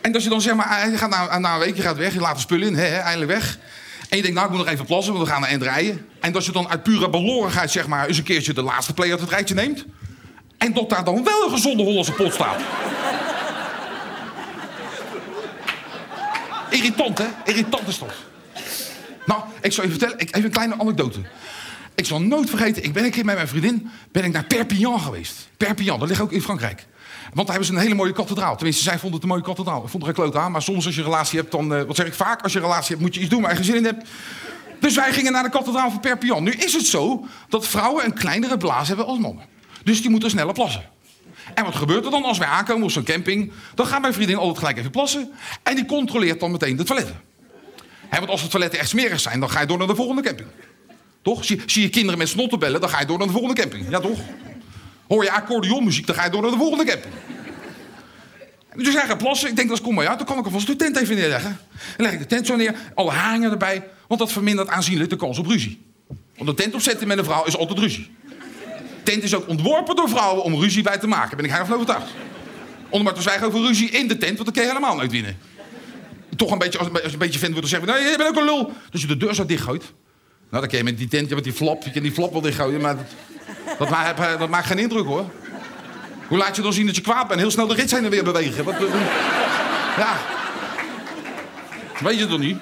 En dat je dan zeg maar, eh, je gaat na, na een week, je gaat weg, je laat de spullen in, hè, hè, eindelijk weg. En je denkt, nou, ik moet nog even plassen, want we gaan naar eind rijden. En dat je dan uit pure balorigheid, zeg maar, eens een keertje de laatste play uit het rijtje neemt. En dat daar dan wel een gezonde Hollandse pot staat. Irritant, hè? Irritant is dat. Nou, ik zal je vertellen, ik, even een kleine anekdote. Ik zal nooit vergeten, ik ben een keer met mijn vriendin ben ik naar Perpignan geweest. Perpignan, dat ligt ook in Frankrijk. Want daar hebben ze een hele mooie kathedraal. Tenminste, zij vonden het een mooie kathedraal. Ik vond er een aan. Maar soms als je een relatie hebt, dan... eh, wat zeg ik vaak? Als je een relatie hebt, moet je iets doen waar je geen zin in hebt. Dus wij gingen naar de kathedraal van Perpignan. Nu is het zo dat vrouwen een kleinere blaas hebben als mannen. Dus die moeten sneller plassen. En wat gebeurt er dan als wij aankomen op zo'n camping? Dan gaat mijn vriendin altijd gelijk even plassen. En die controleert dan meteen de toiletten. Want als de toiletten echt smerig zijn, dan ga je door naar de volgende camping. Toch? Zie, je kinderen met snotten bellen, dan ga je door naar de volgende camping. Ja, toch? Hoor je accordeonmuziek, dan ga je door naar de volgende camping. Dus jij gaat plassen. Ik denk, dat kom maar uit. Dan kan ik alvast de tent even neerleggen. Dan leg ik de tent zo neer. Alle haringen erbij. Want dat vermindert aanzienlijk de kans op ruzie. Want een tent opzetten met een vrouw is altijd ruzie. Tent is ook ontworpen door vrouwen om ruzie bij te maken. Ben ik heilig van overtuigd. Onder maar te zwijgen over ruzie in de tent, want dan kun je helemaal nooit winnen. Toch een beetje, als, je een beetje vindt, wordt zeggen nee, je bent ook een lul. Dus je de deur zo dichtgooit. Nou, dan kun je met die tent, met die flap, je kan die flap wel dichtgooien, maar dat, maakt, dat maakt geen indruk hoor. Hoe laat je dan zien dat je kwaad bent? Heel snel de rits heen en weer bewegen. Wat, eh, ja. Weet je toch niet?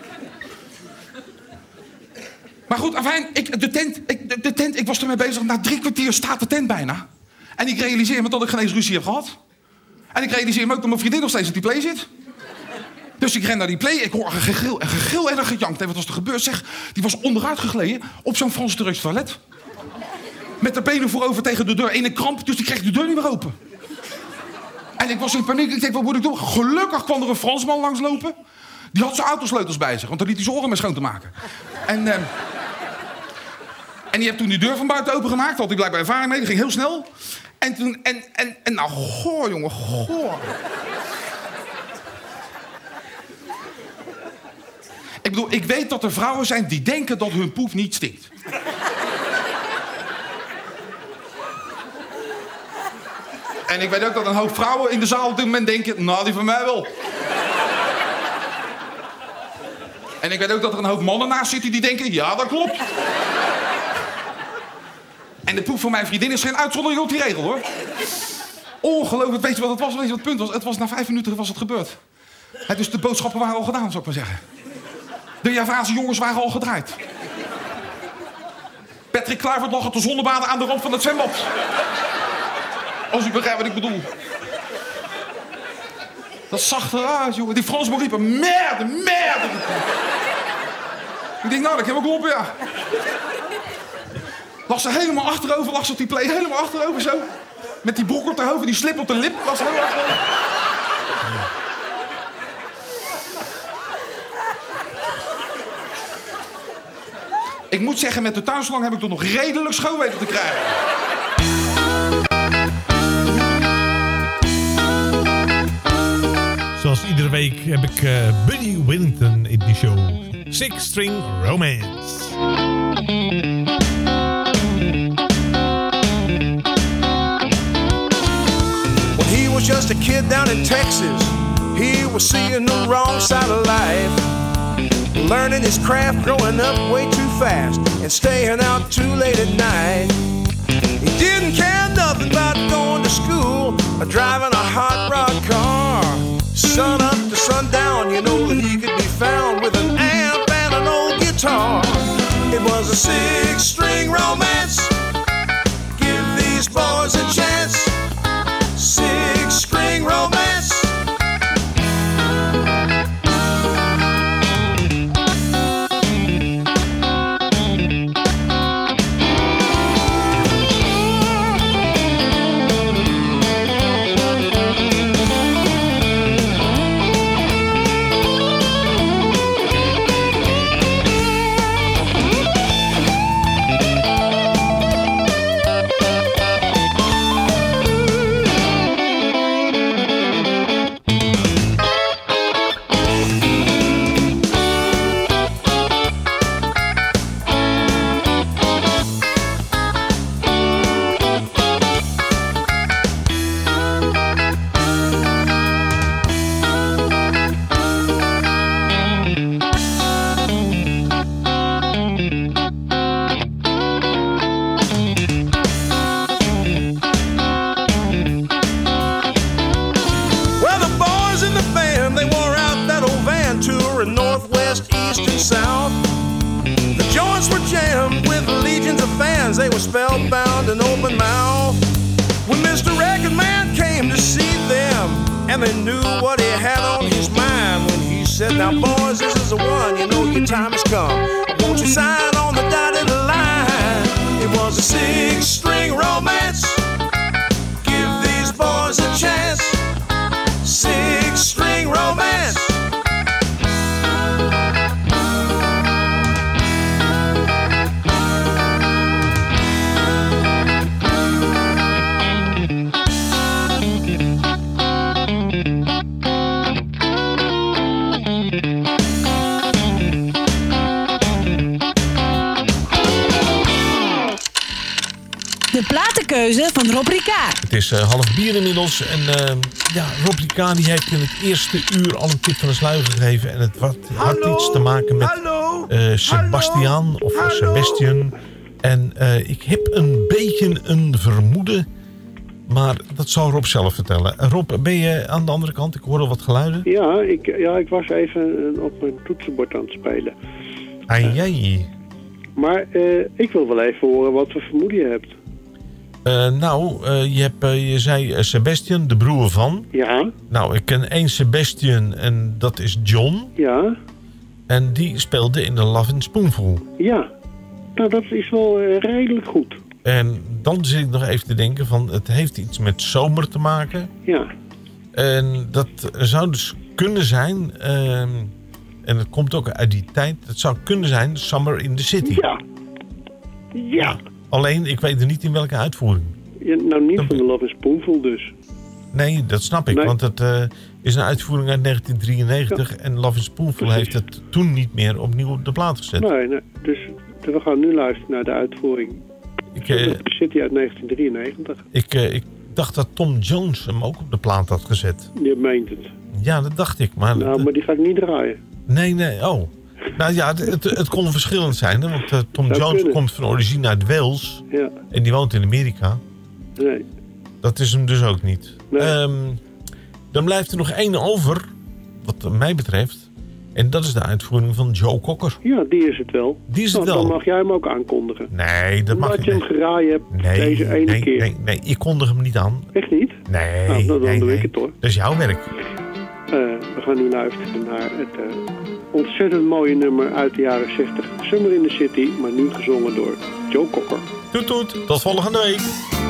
Maar goed, afijn, ik, de, tent, ik, de, de tent, ik was ermee bezig. Na drie kwartier staat de tent bijna. En ik realiseer me dat ik geen eens ruzie heb gehad. En ik realiseer me ook dat mijn vriendin nog steeds op die play zit. Dus ik ren naar die play, ik hoor een gegil, een gegil en een gejankt. En wat was er gebeurd? Zeg, die was onderuit gegleden op zo'n Frans Turks toilet. Met de benen voorover tegen de deur. Ene kramp, dus die kreeg de deur niet meer open. En ik was in paniek. Ik denk, wat moet ik doen? Gelukkig kwam er een Fransman langslopen. Die had zijn autosleutels bij zich, want dan liet hij zijn oren mee schoon te maken. En, ehm, en die heeft toen die deur van buiten opengemaakt. Had hij blijkbaar ervaring mee, die ging heel snel. En toen, en, en, en nou, goor jongen, goor. Ik bedoel, ik weet dat er vrouwen zijn die denken dat hun poep niet stinkt. En ik weet ook dat een hoop vrouwen in de zaal op dit moment denken... nou, die van mij wel. En ik weet ook dat er een hoop mannen naast zitten die denken... ja, dat klopt. En de poep van mijn vriendin is geen uitzondering op die regel, hoor. Ongelooflijk. Weet je wat het was? Wat het punt was? Het was na vijf minuten was het gebeurd. Dus de boodschappen waren al gedaan, zou ik maar zeggen. De Javaanse jongens waren al gedraaid. Patrick Kluivert lag op de zonnebaden aan de rand van het zwembad. Als u begrijpt wat ik bedoel. Dat zag eruit, jongen. Die Fransman riepen, merde, merde. Ik denk, nou, dat kan wel kloppen, ja. Lag ze helemaal achterover, lag ze op die play helemaal achterover zo. Met die broek op de hoofd en die slip op de lip. Lag ze helemaal achterover. Ik moet zeggen, met de tuinslang heb ik toch nog redelijk schoon weten te krijgen. Zoals iedere week heb ik eh, Buddy Willington in die show. Six String Romance. When he was just a kid down in Texas, he was seeing the wrong side of life. Learning his craft, growing up way too fast, and staying out too late at night. He didn't care nothing about going to school or driving a hot rod car. Sun up to sundown, you know that he could be found with an amp and an old guitar. It was a six En eh, ja, Rob die heeft in het eerste uur al een tip van de sluier gegeven. En het wat, had iets te maken met eh, Sebastian of Sebastian. En eh, ik heb een beetje een vermoeden. Maar dat zal Rob zelf vertellen. Eh, Rob, ben je aan de andere kant? Ik hoor al wat geluiden. Ja, ik, ja, ik was even eh, op mijn toetsenbord aan het spelen. Ai, ai. Maar eh, ik wil wel even horen wat voor vermoeden je hebt. Eh, nou, eh, je, hebt, eh, je zei Sebastian, de broer van. Ja. Nou, ik ken één Sebastian en dat is John. Ja. En die speelde in de Love and Spoonful. Ja. Nou, dat is wel redelijk goed. En dan zit ik nog even te denken van, het heeft iets met zomer te maken. Ja. En dat zou dus kunnen zijn, ehm, en het komt ook uit die tijd, het zou kunnen zijn Summer in the City. Ja. Ja. Alleen, ik weet er niet in welke uitvoering. Ja, nou, niet van de Love is Spoonful dus. Nee, dat snap ik, Nee. want het eh, is een uitvoering uit 1993 en Love and Spoonful Precies. heeft het toen niet meer opnieuw op de plaat gezet. Nee, nee. Dus we gaan nu luisteren naar de uitvoering. Ik, eh, City uit 1993. ik, eh, ik dacht dat Tom Jones hem ook op de plaat had gezet. Je meent het. Ja, dat dacht ik, maar... Nou, maar die ga ik niet draaien. Nee, nee, oh. Nou ja, het, het, kon verschillend zijn, hè, want eh, Tom Jones kunnen. komt van origine uit Wales Ja. en die woont in Amerika. Nee. Dat is hem dus ook niet. Ehm, dan blijft er nog één over, wat mij betreft. En dat is de uitvoering van Joe Cocker. Ja, die is het wel. Die is het Nou, wel. Dan mag jij hem ook aankondigen. Nee, dat mag Omdat je hem geraaid hebt Nee, deze ene nee, keer. nee, nee, ik kondig hem niet aan. Echt niet? Nee, Nou, dan nee, doe ik het hoor. Dat is jouw werk. Eh, we gaan nu luisteren naar het eh, ontzettend mooie nummer uit de jaren 60. Summer in the City, maar nu gezongen door Joe Cocker. Toet toet, tot volgende week.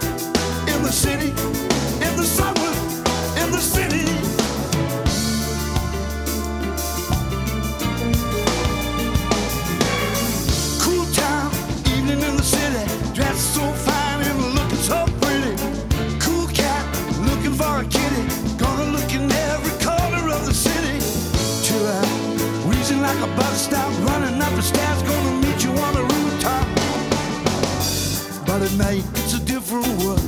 through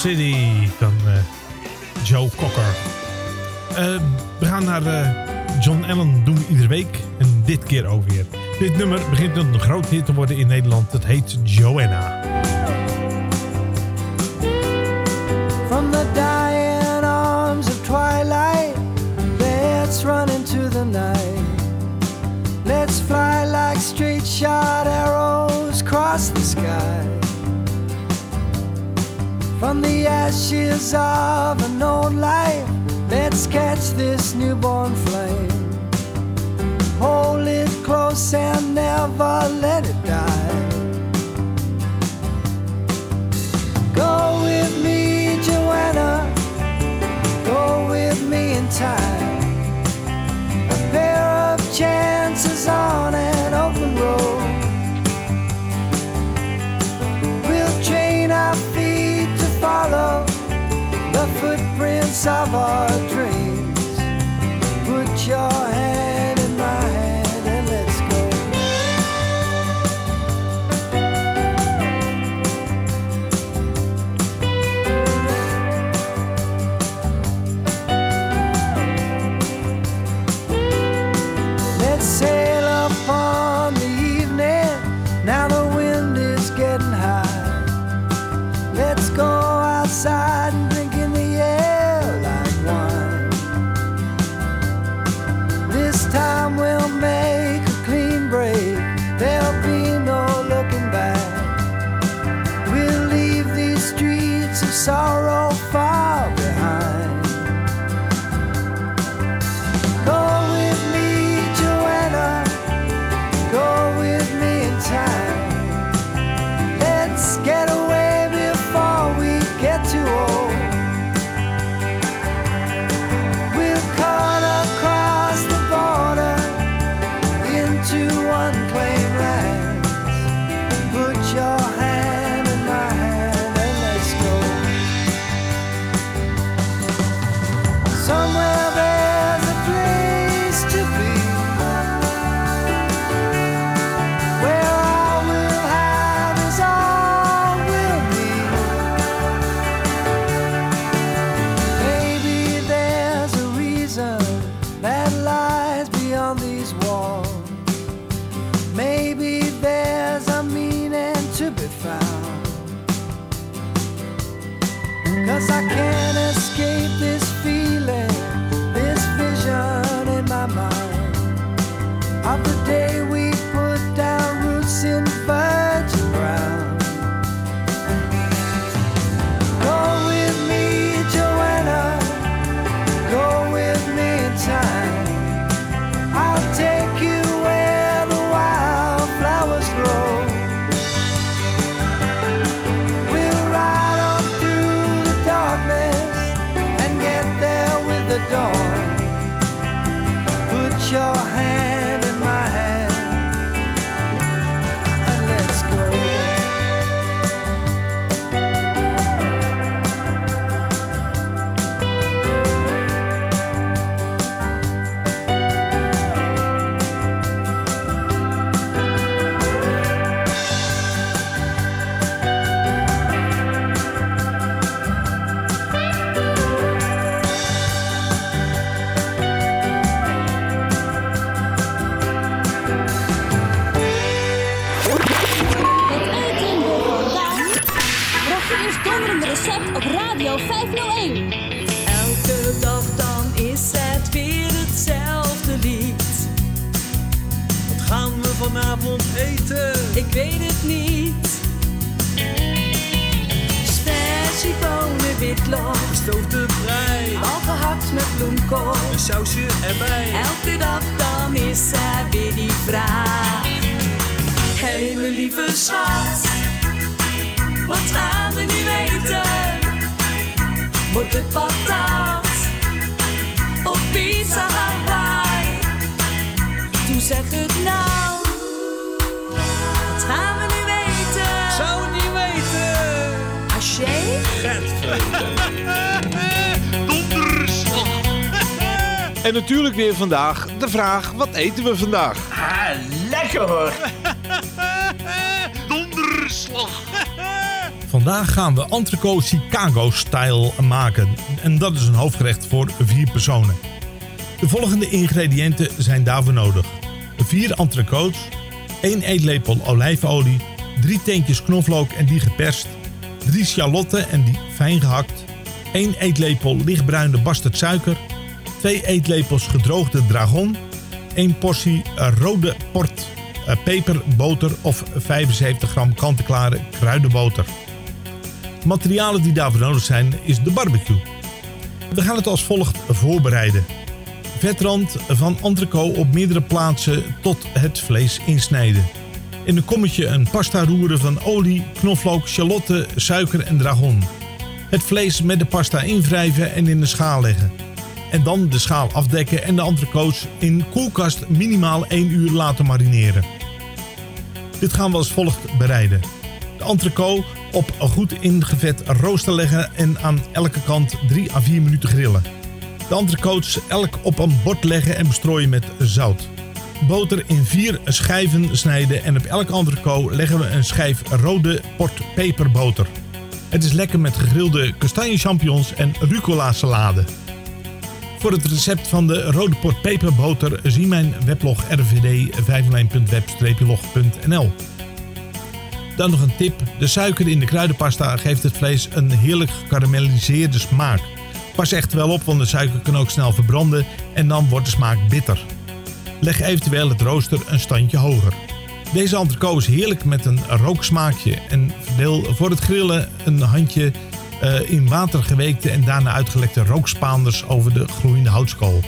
City van uh, Joe Cocker. Uh, we gaan naar uh, John Allen doen we iedere week. En dit keer ook weer. Dit nummer begint een groot hit te worden in Nederland. Het heet Joanna. From the dying arms of twilight Let's run into the night Let's fly like straight shot arrows Cross the sky The ashes of an old life, let's catch this newborn flame. Hold it close and never let it die. Go with me, Joanna. Go with me in time. A pair of chances on an open road. We'll train our of our dreams. Put your hand. Weer vandaag de vraag: wat eten we vandaag? Ah, lekker hoor. Donderslag. Vandaag gaan we entrecote Chicago-style maken. En dat is een hoofdgerecht voor vier personen. De volgende ingrediënten zijn daarvoor nodig. 4 entrecotes, 1 eetlepel olijfolie, 3 teentjes knoflook en die geperst, 3 shallotten en die fijn gehakt, 1 eetlepel lichtbruine bastard suiker, 2 eetlepels gedroogde dragon, 1 portie eh, rode port eh, peperboter of 75 gram kant-en-klare kruidenboter. Materialen die daarvoor nodig zijn is de barbecue. We gaan het als volgt voorbereiden. Vetrand van entrecote op meerdere plaatsen tot het vlees insnijden. In een kommetje een pasta roeren van olie, knoflook, shalotte, suiker en dragon. Het vlees met de pasta invrijven en in de schaal leggen. En dan de schaal afdekken en de entrecotes in koelkast minimaal 1 uur laten marineren. Dit gaan we als volgt bereiden. De entrecote op goed ingevet rooster leggen en aan elke kant 3 à 4 minuten grillen. De entrecotes elk op een bord leggen en bestrooien met zout. Boter in vier schijven snijden en op elk entrecote leggen we een schijf rode port peperboter. Het is lekker met gegrilde kastanje champignons en rucola salade. Voor het recept van de rode port peperboter zie mijn weblog rvd501.web-log.nl. Dan nog een tip. De suiker in de kruidenpasta geeft het vlees een heerlijk gekarameliseerde smaak. Pas echt wel op, want de suiker kan ook snel verbranden en dan wordt de smaak bitter. Leg eventueel het rooster een standje hoger. Deze entrecote is heerlijk met een rooksmaakje en verdeel voor het grillen een handje eh, in water geweekte en daarna uitgelekte rookspaanders over de gloeiende houtskool.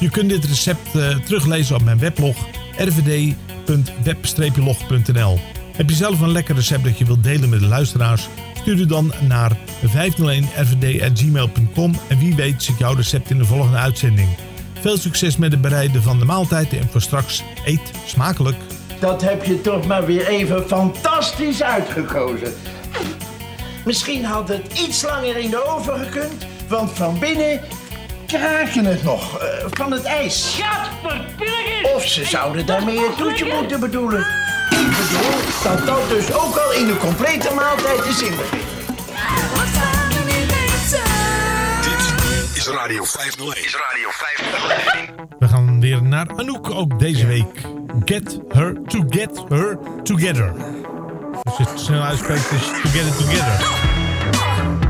Je kunt dit recept eh, teruglezen op mijn weblog rvd.web-log.nl. Heb je zelf een lekker recept dat je wilt delen met de luisteraars? Stuur het dan naar 501rvd.gmail.com en wie weet zit jouw recept in de volgende uitzending. Veel succes met het bereiden van de maaltijd en voor straks eet smakelijk. Dat heb je toch maar weer even fantastisch uitgekozen. Misschien had het iets langer in de oven gekund, want van binnen kraak je het nog eh, van het ijs. Of ze zouden daarmee een toetje moeten bedoelen. Ik bedoel dat dat dus ook al in de complete maaltijd is inbegrepen. Wat gaan we nu eten? Dit is Radio 501. Is Radio 501. We gaan weer naar Anouk ook deze week. Get her to get her together. Als je het snel uitspreekt is to get it together.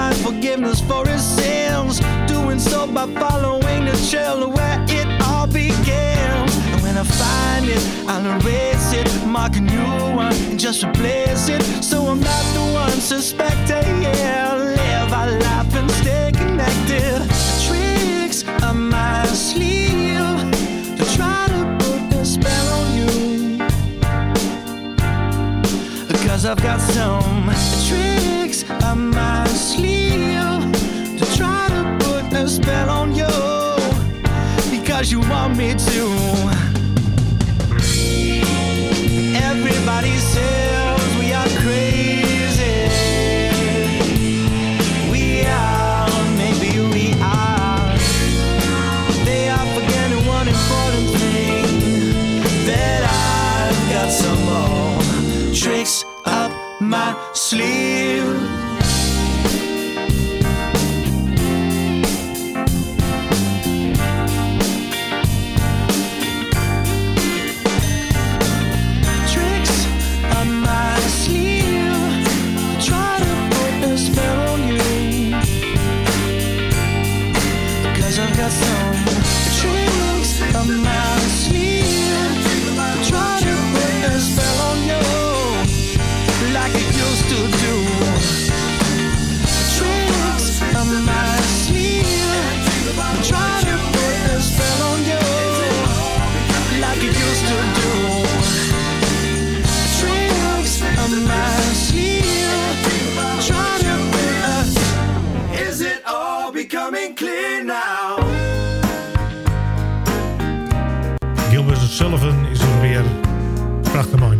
Find forgiveness for his sins, doing so by following the trail of where it all began. And when I find it, I'll erase it, mark a new one, and just replace it. So I'm not the one suspected. Live our life and stay connected. Tricks of my sleeve to try to put a spell on you. Cause I've got some tricks up my sleeve to try to put a spell on you because you want me to. Everybody says we are crazy. We are, maybe we are. They one important thing that I've got some more tricks up my sleeve. Prachtig mooi.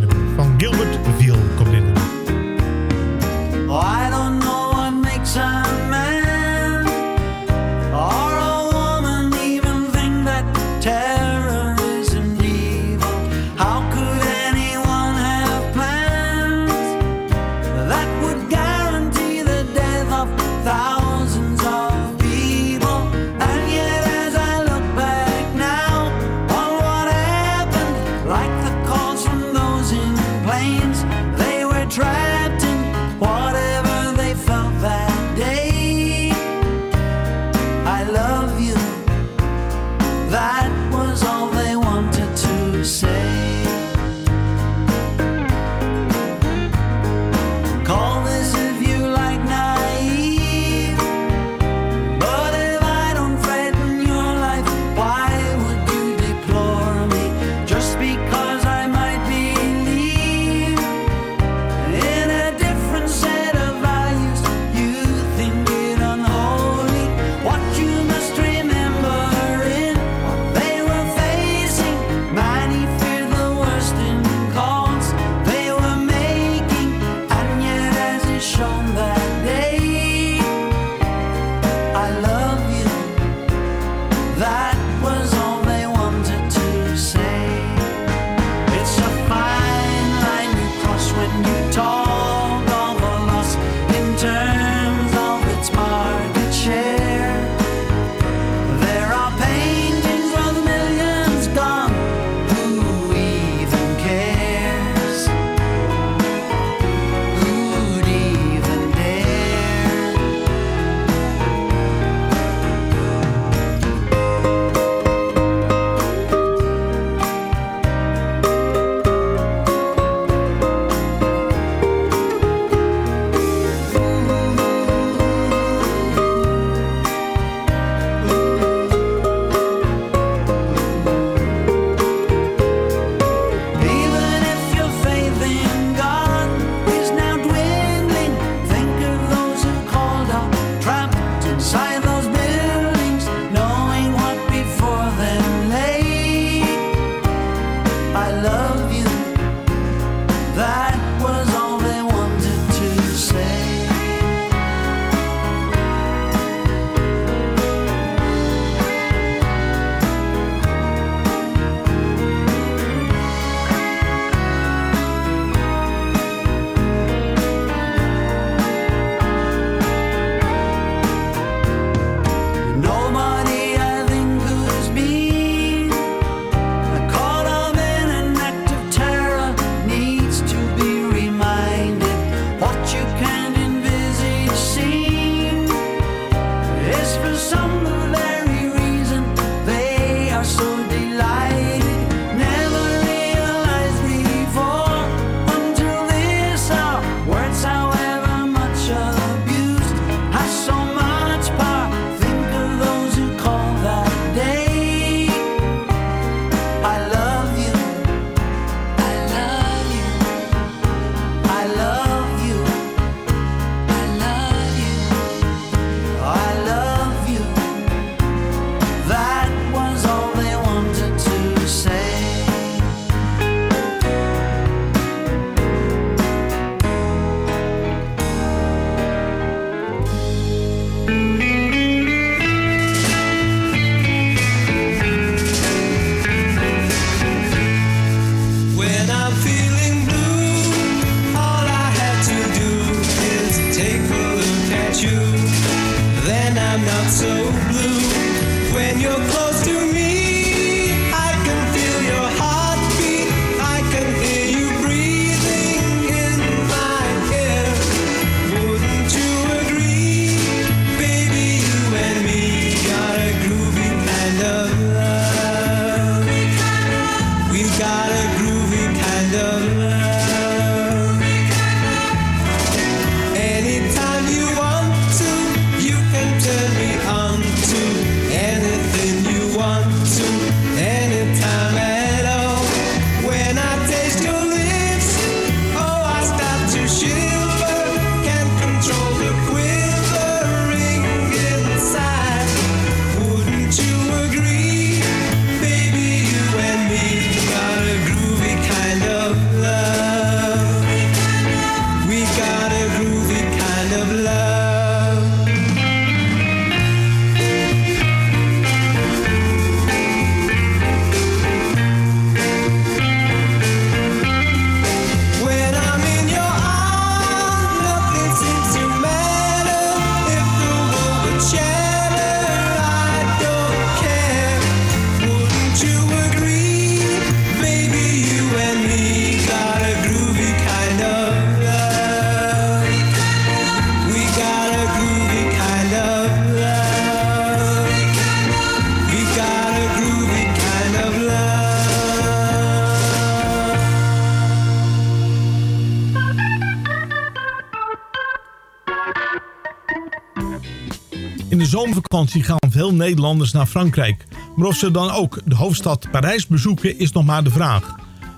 De zomervakantie gaan veel Nederlanders naar Frankrijk. Maar of ze dan ook de hoofdstad Parijs bezoeken is nog maar de vraag.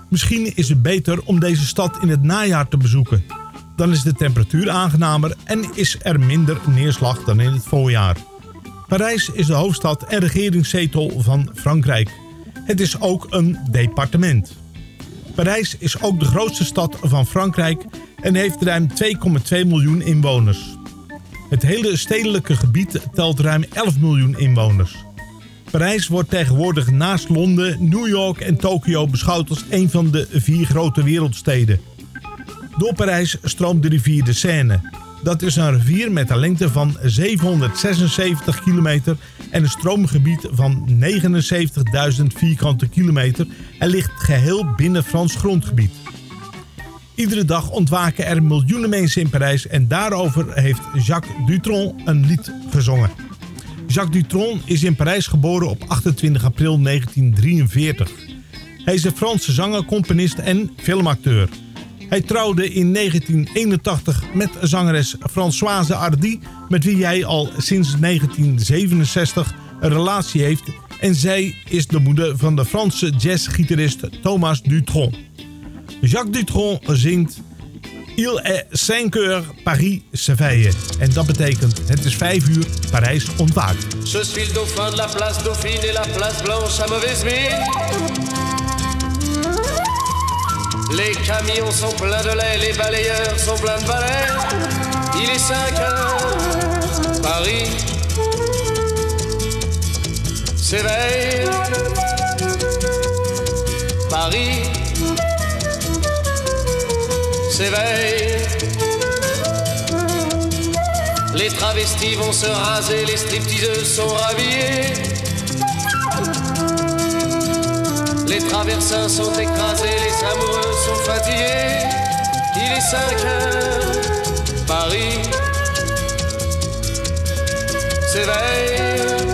Misschien is het beter om deze stad in het najaar te bezoeken. Dan is de temperatuur aangenamer en is er minder neerslag dan in het voorjaar. Parijs is de hoofdstad en regeringszetel van Frankrijk. Het is ook een departement. Parijs is ook de grootste stad van Frankrijk en heeft ruim 2,2 miljoen inwoners. Het hele stedelijke gebied telt ruim 11 miljoen inwoners. Parijs wordt tegenwoordig naast Londen, New York en Tokio beschouwd als een van de vier grote wereldsteden. Door Parijs stroomt de rivier de Seine. Dat is een rivier met een lengte van 776 kilometer en een stroomgebied van 79.000 vierkante kilometer en ligt geheel binnen Frans grondgebied. Iedere dag ontwaken er miljoenen mensen in Parijs en daarover heeft Jacques Dutronc een lied gezongen. Jacques Dutronc is in Parijs geboren op 28 april 1943. Hij is een Franse zanger, componist en filmacteur. Hij trouwde in 1981 met zangeres Françoise Hardy, met wie hij al sinds 1967 een relatie heeft. En zij is de moeder van de Franse jazzgitarist Thomas Dutronc. Jacques Dutronc zingt Il est 5 heures, Paris s'éveille. En dat betekent het is 5 uur, Parijs ontwaakt. Je suis le dauphin de la place Dauphine et la place Blanche à mauvaise mine. Les camions sont pleins de lait, les balayeurs sont pleins de balais. Il est 5 heures, Paris s'éveille. Paris s'éveille. Les travestis vont se raser, les stripteaseuses sont rhabillées. Les traversins sont écrasés, les amoureux sont fatigués. Il est 5 heures, Paris s'éveille.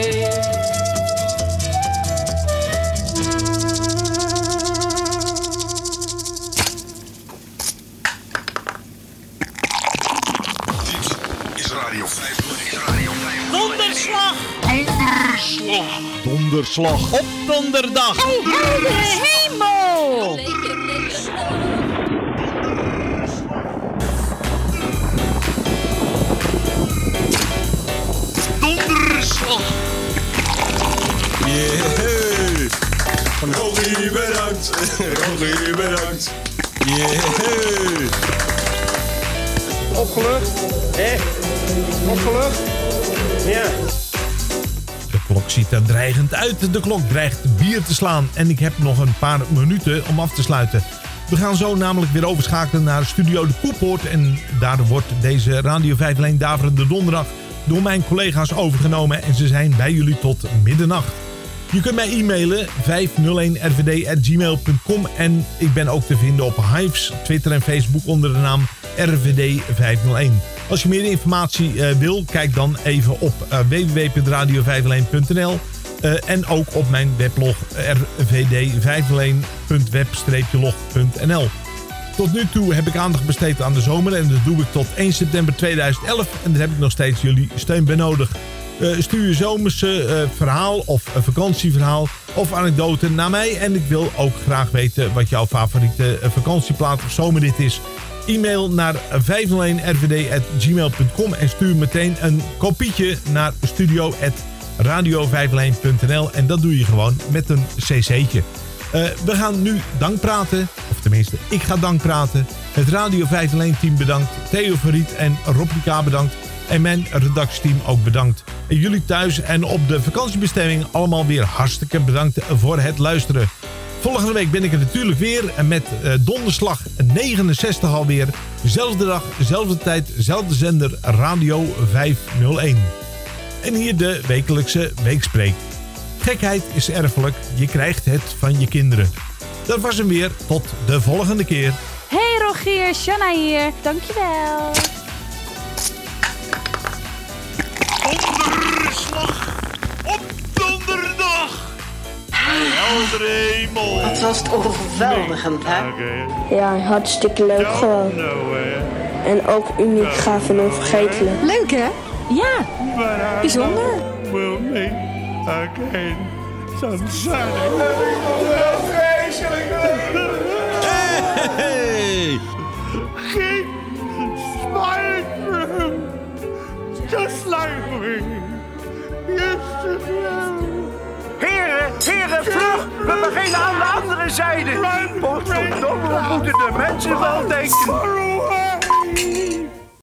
Donderslag op donderdag. Heldere hemel! Donderslag! Yeah. Rogie, bedankt. Rogie, bedankt. Yeah. Opgelucht? Hè? Opgelucht? Ja. Klok ziet er dreigend uit. De klok dreigt bier te slaan. En ik heb nog een paar minuten om af te sluiten. We gaan zo namelijk weer overschakelen naar Studio de Koepoort. En daar wordt deze Radio 5 Leen Daverende Donderdag door mijn collega's overgenomen. En ze zijn bij jullie tot middernacht. Je kunt mij e-mailen 501rvd.gmail.com En ik ben ook te vinden op Hives, Twitter en Facebook onder de naam RVD501. Als je meer informatie eh, wil, kijk dan even op uh, www.radio501.nl en ook op mijn weblog rvd501.web-log.nl. Tot nu toe heb ik aandacht besteed aan de zomer en dat doe ik tot 1 september 2011. En daar heb ik nog steeds jullie steun bij nodig. Stuur je zomerse verhaal of een vakantieverhaal of anekdote naar mij. En ik wil ook graag weten wat jouw favoriete uh, vakantieplaat of zomerrit is. E-mail naar 501rvd.gmail.com en stuur meteen een kopietje naar studio.radio501.nl en dat doe je gewoon met een cc'tje. Uh, we gaan nu dank praten, of tenminste ik ga dank praten. Het Radio 501 team bedankt, Theo Verriet en Rob Rika bedankt. En mijn redactieteam ook bedankt. Jullie thuis en op de vakantiebestemming allemaal weer hartstikke bedankt voor het luisteren. Volgende week ben ik er natuurlijk weer met uh, donderslag 69 alweer. Zelfde dag, zelfde tijd, zelfde zender Radio 501. En hier de wekelijkse weekspreek. Gekheid is erfelijk, je krijgt het van je kinderen. Dat was hem weer, tot de volgende keer. Hey Rogier, Shanna hier. Dankjewel. Heldere hemel. Wat was het overweldigend, hè? Ja, hartstikke leuk gewoon. En ook uniek, gaaf en onvergetelijk. Leuk, hè? Ja, bijzonder. Again sometime. Hey! Keep smiling through, just like we used to do. Heren, Heren, vlug! We beginnen aan de andere zijde. Potverdomme, wat moeten de mensen wel denken?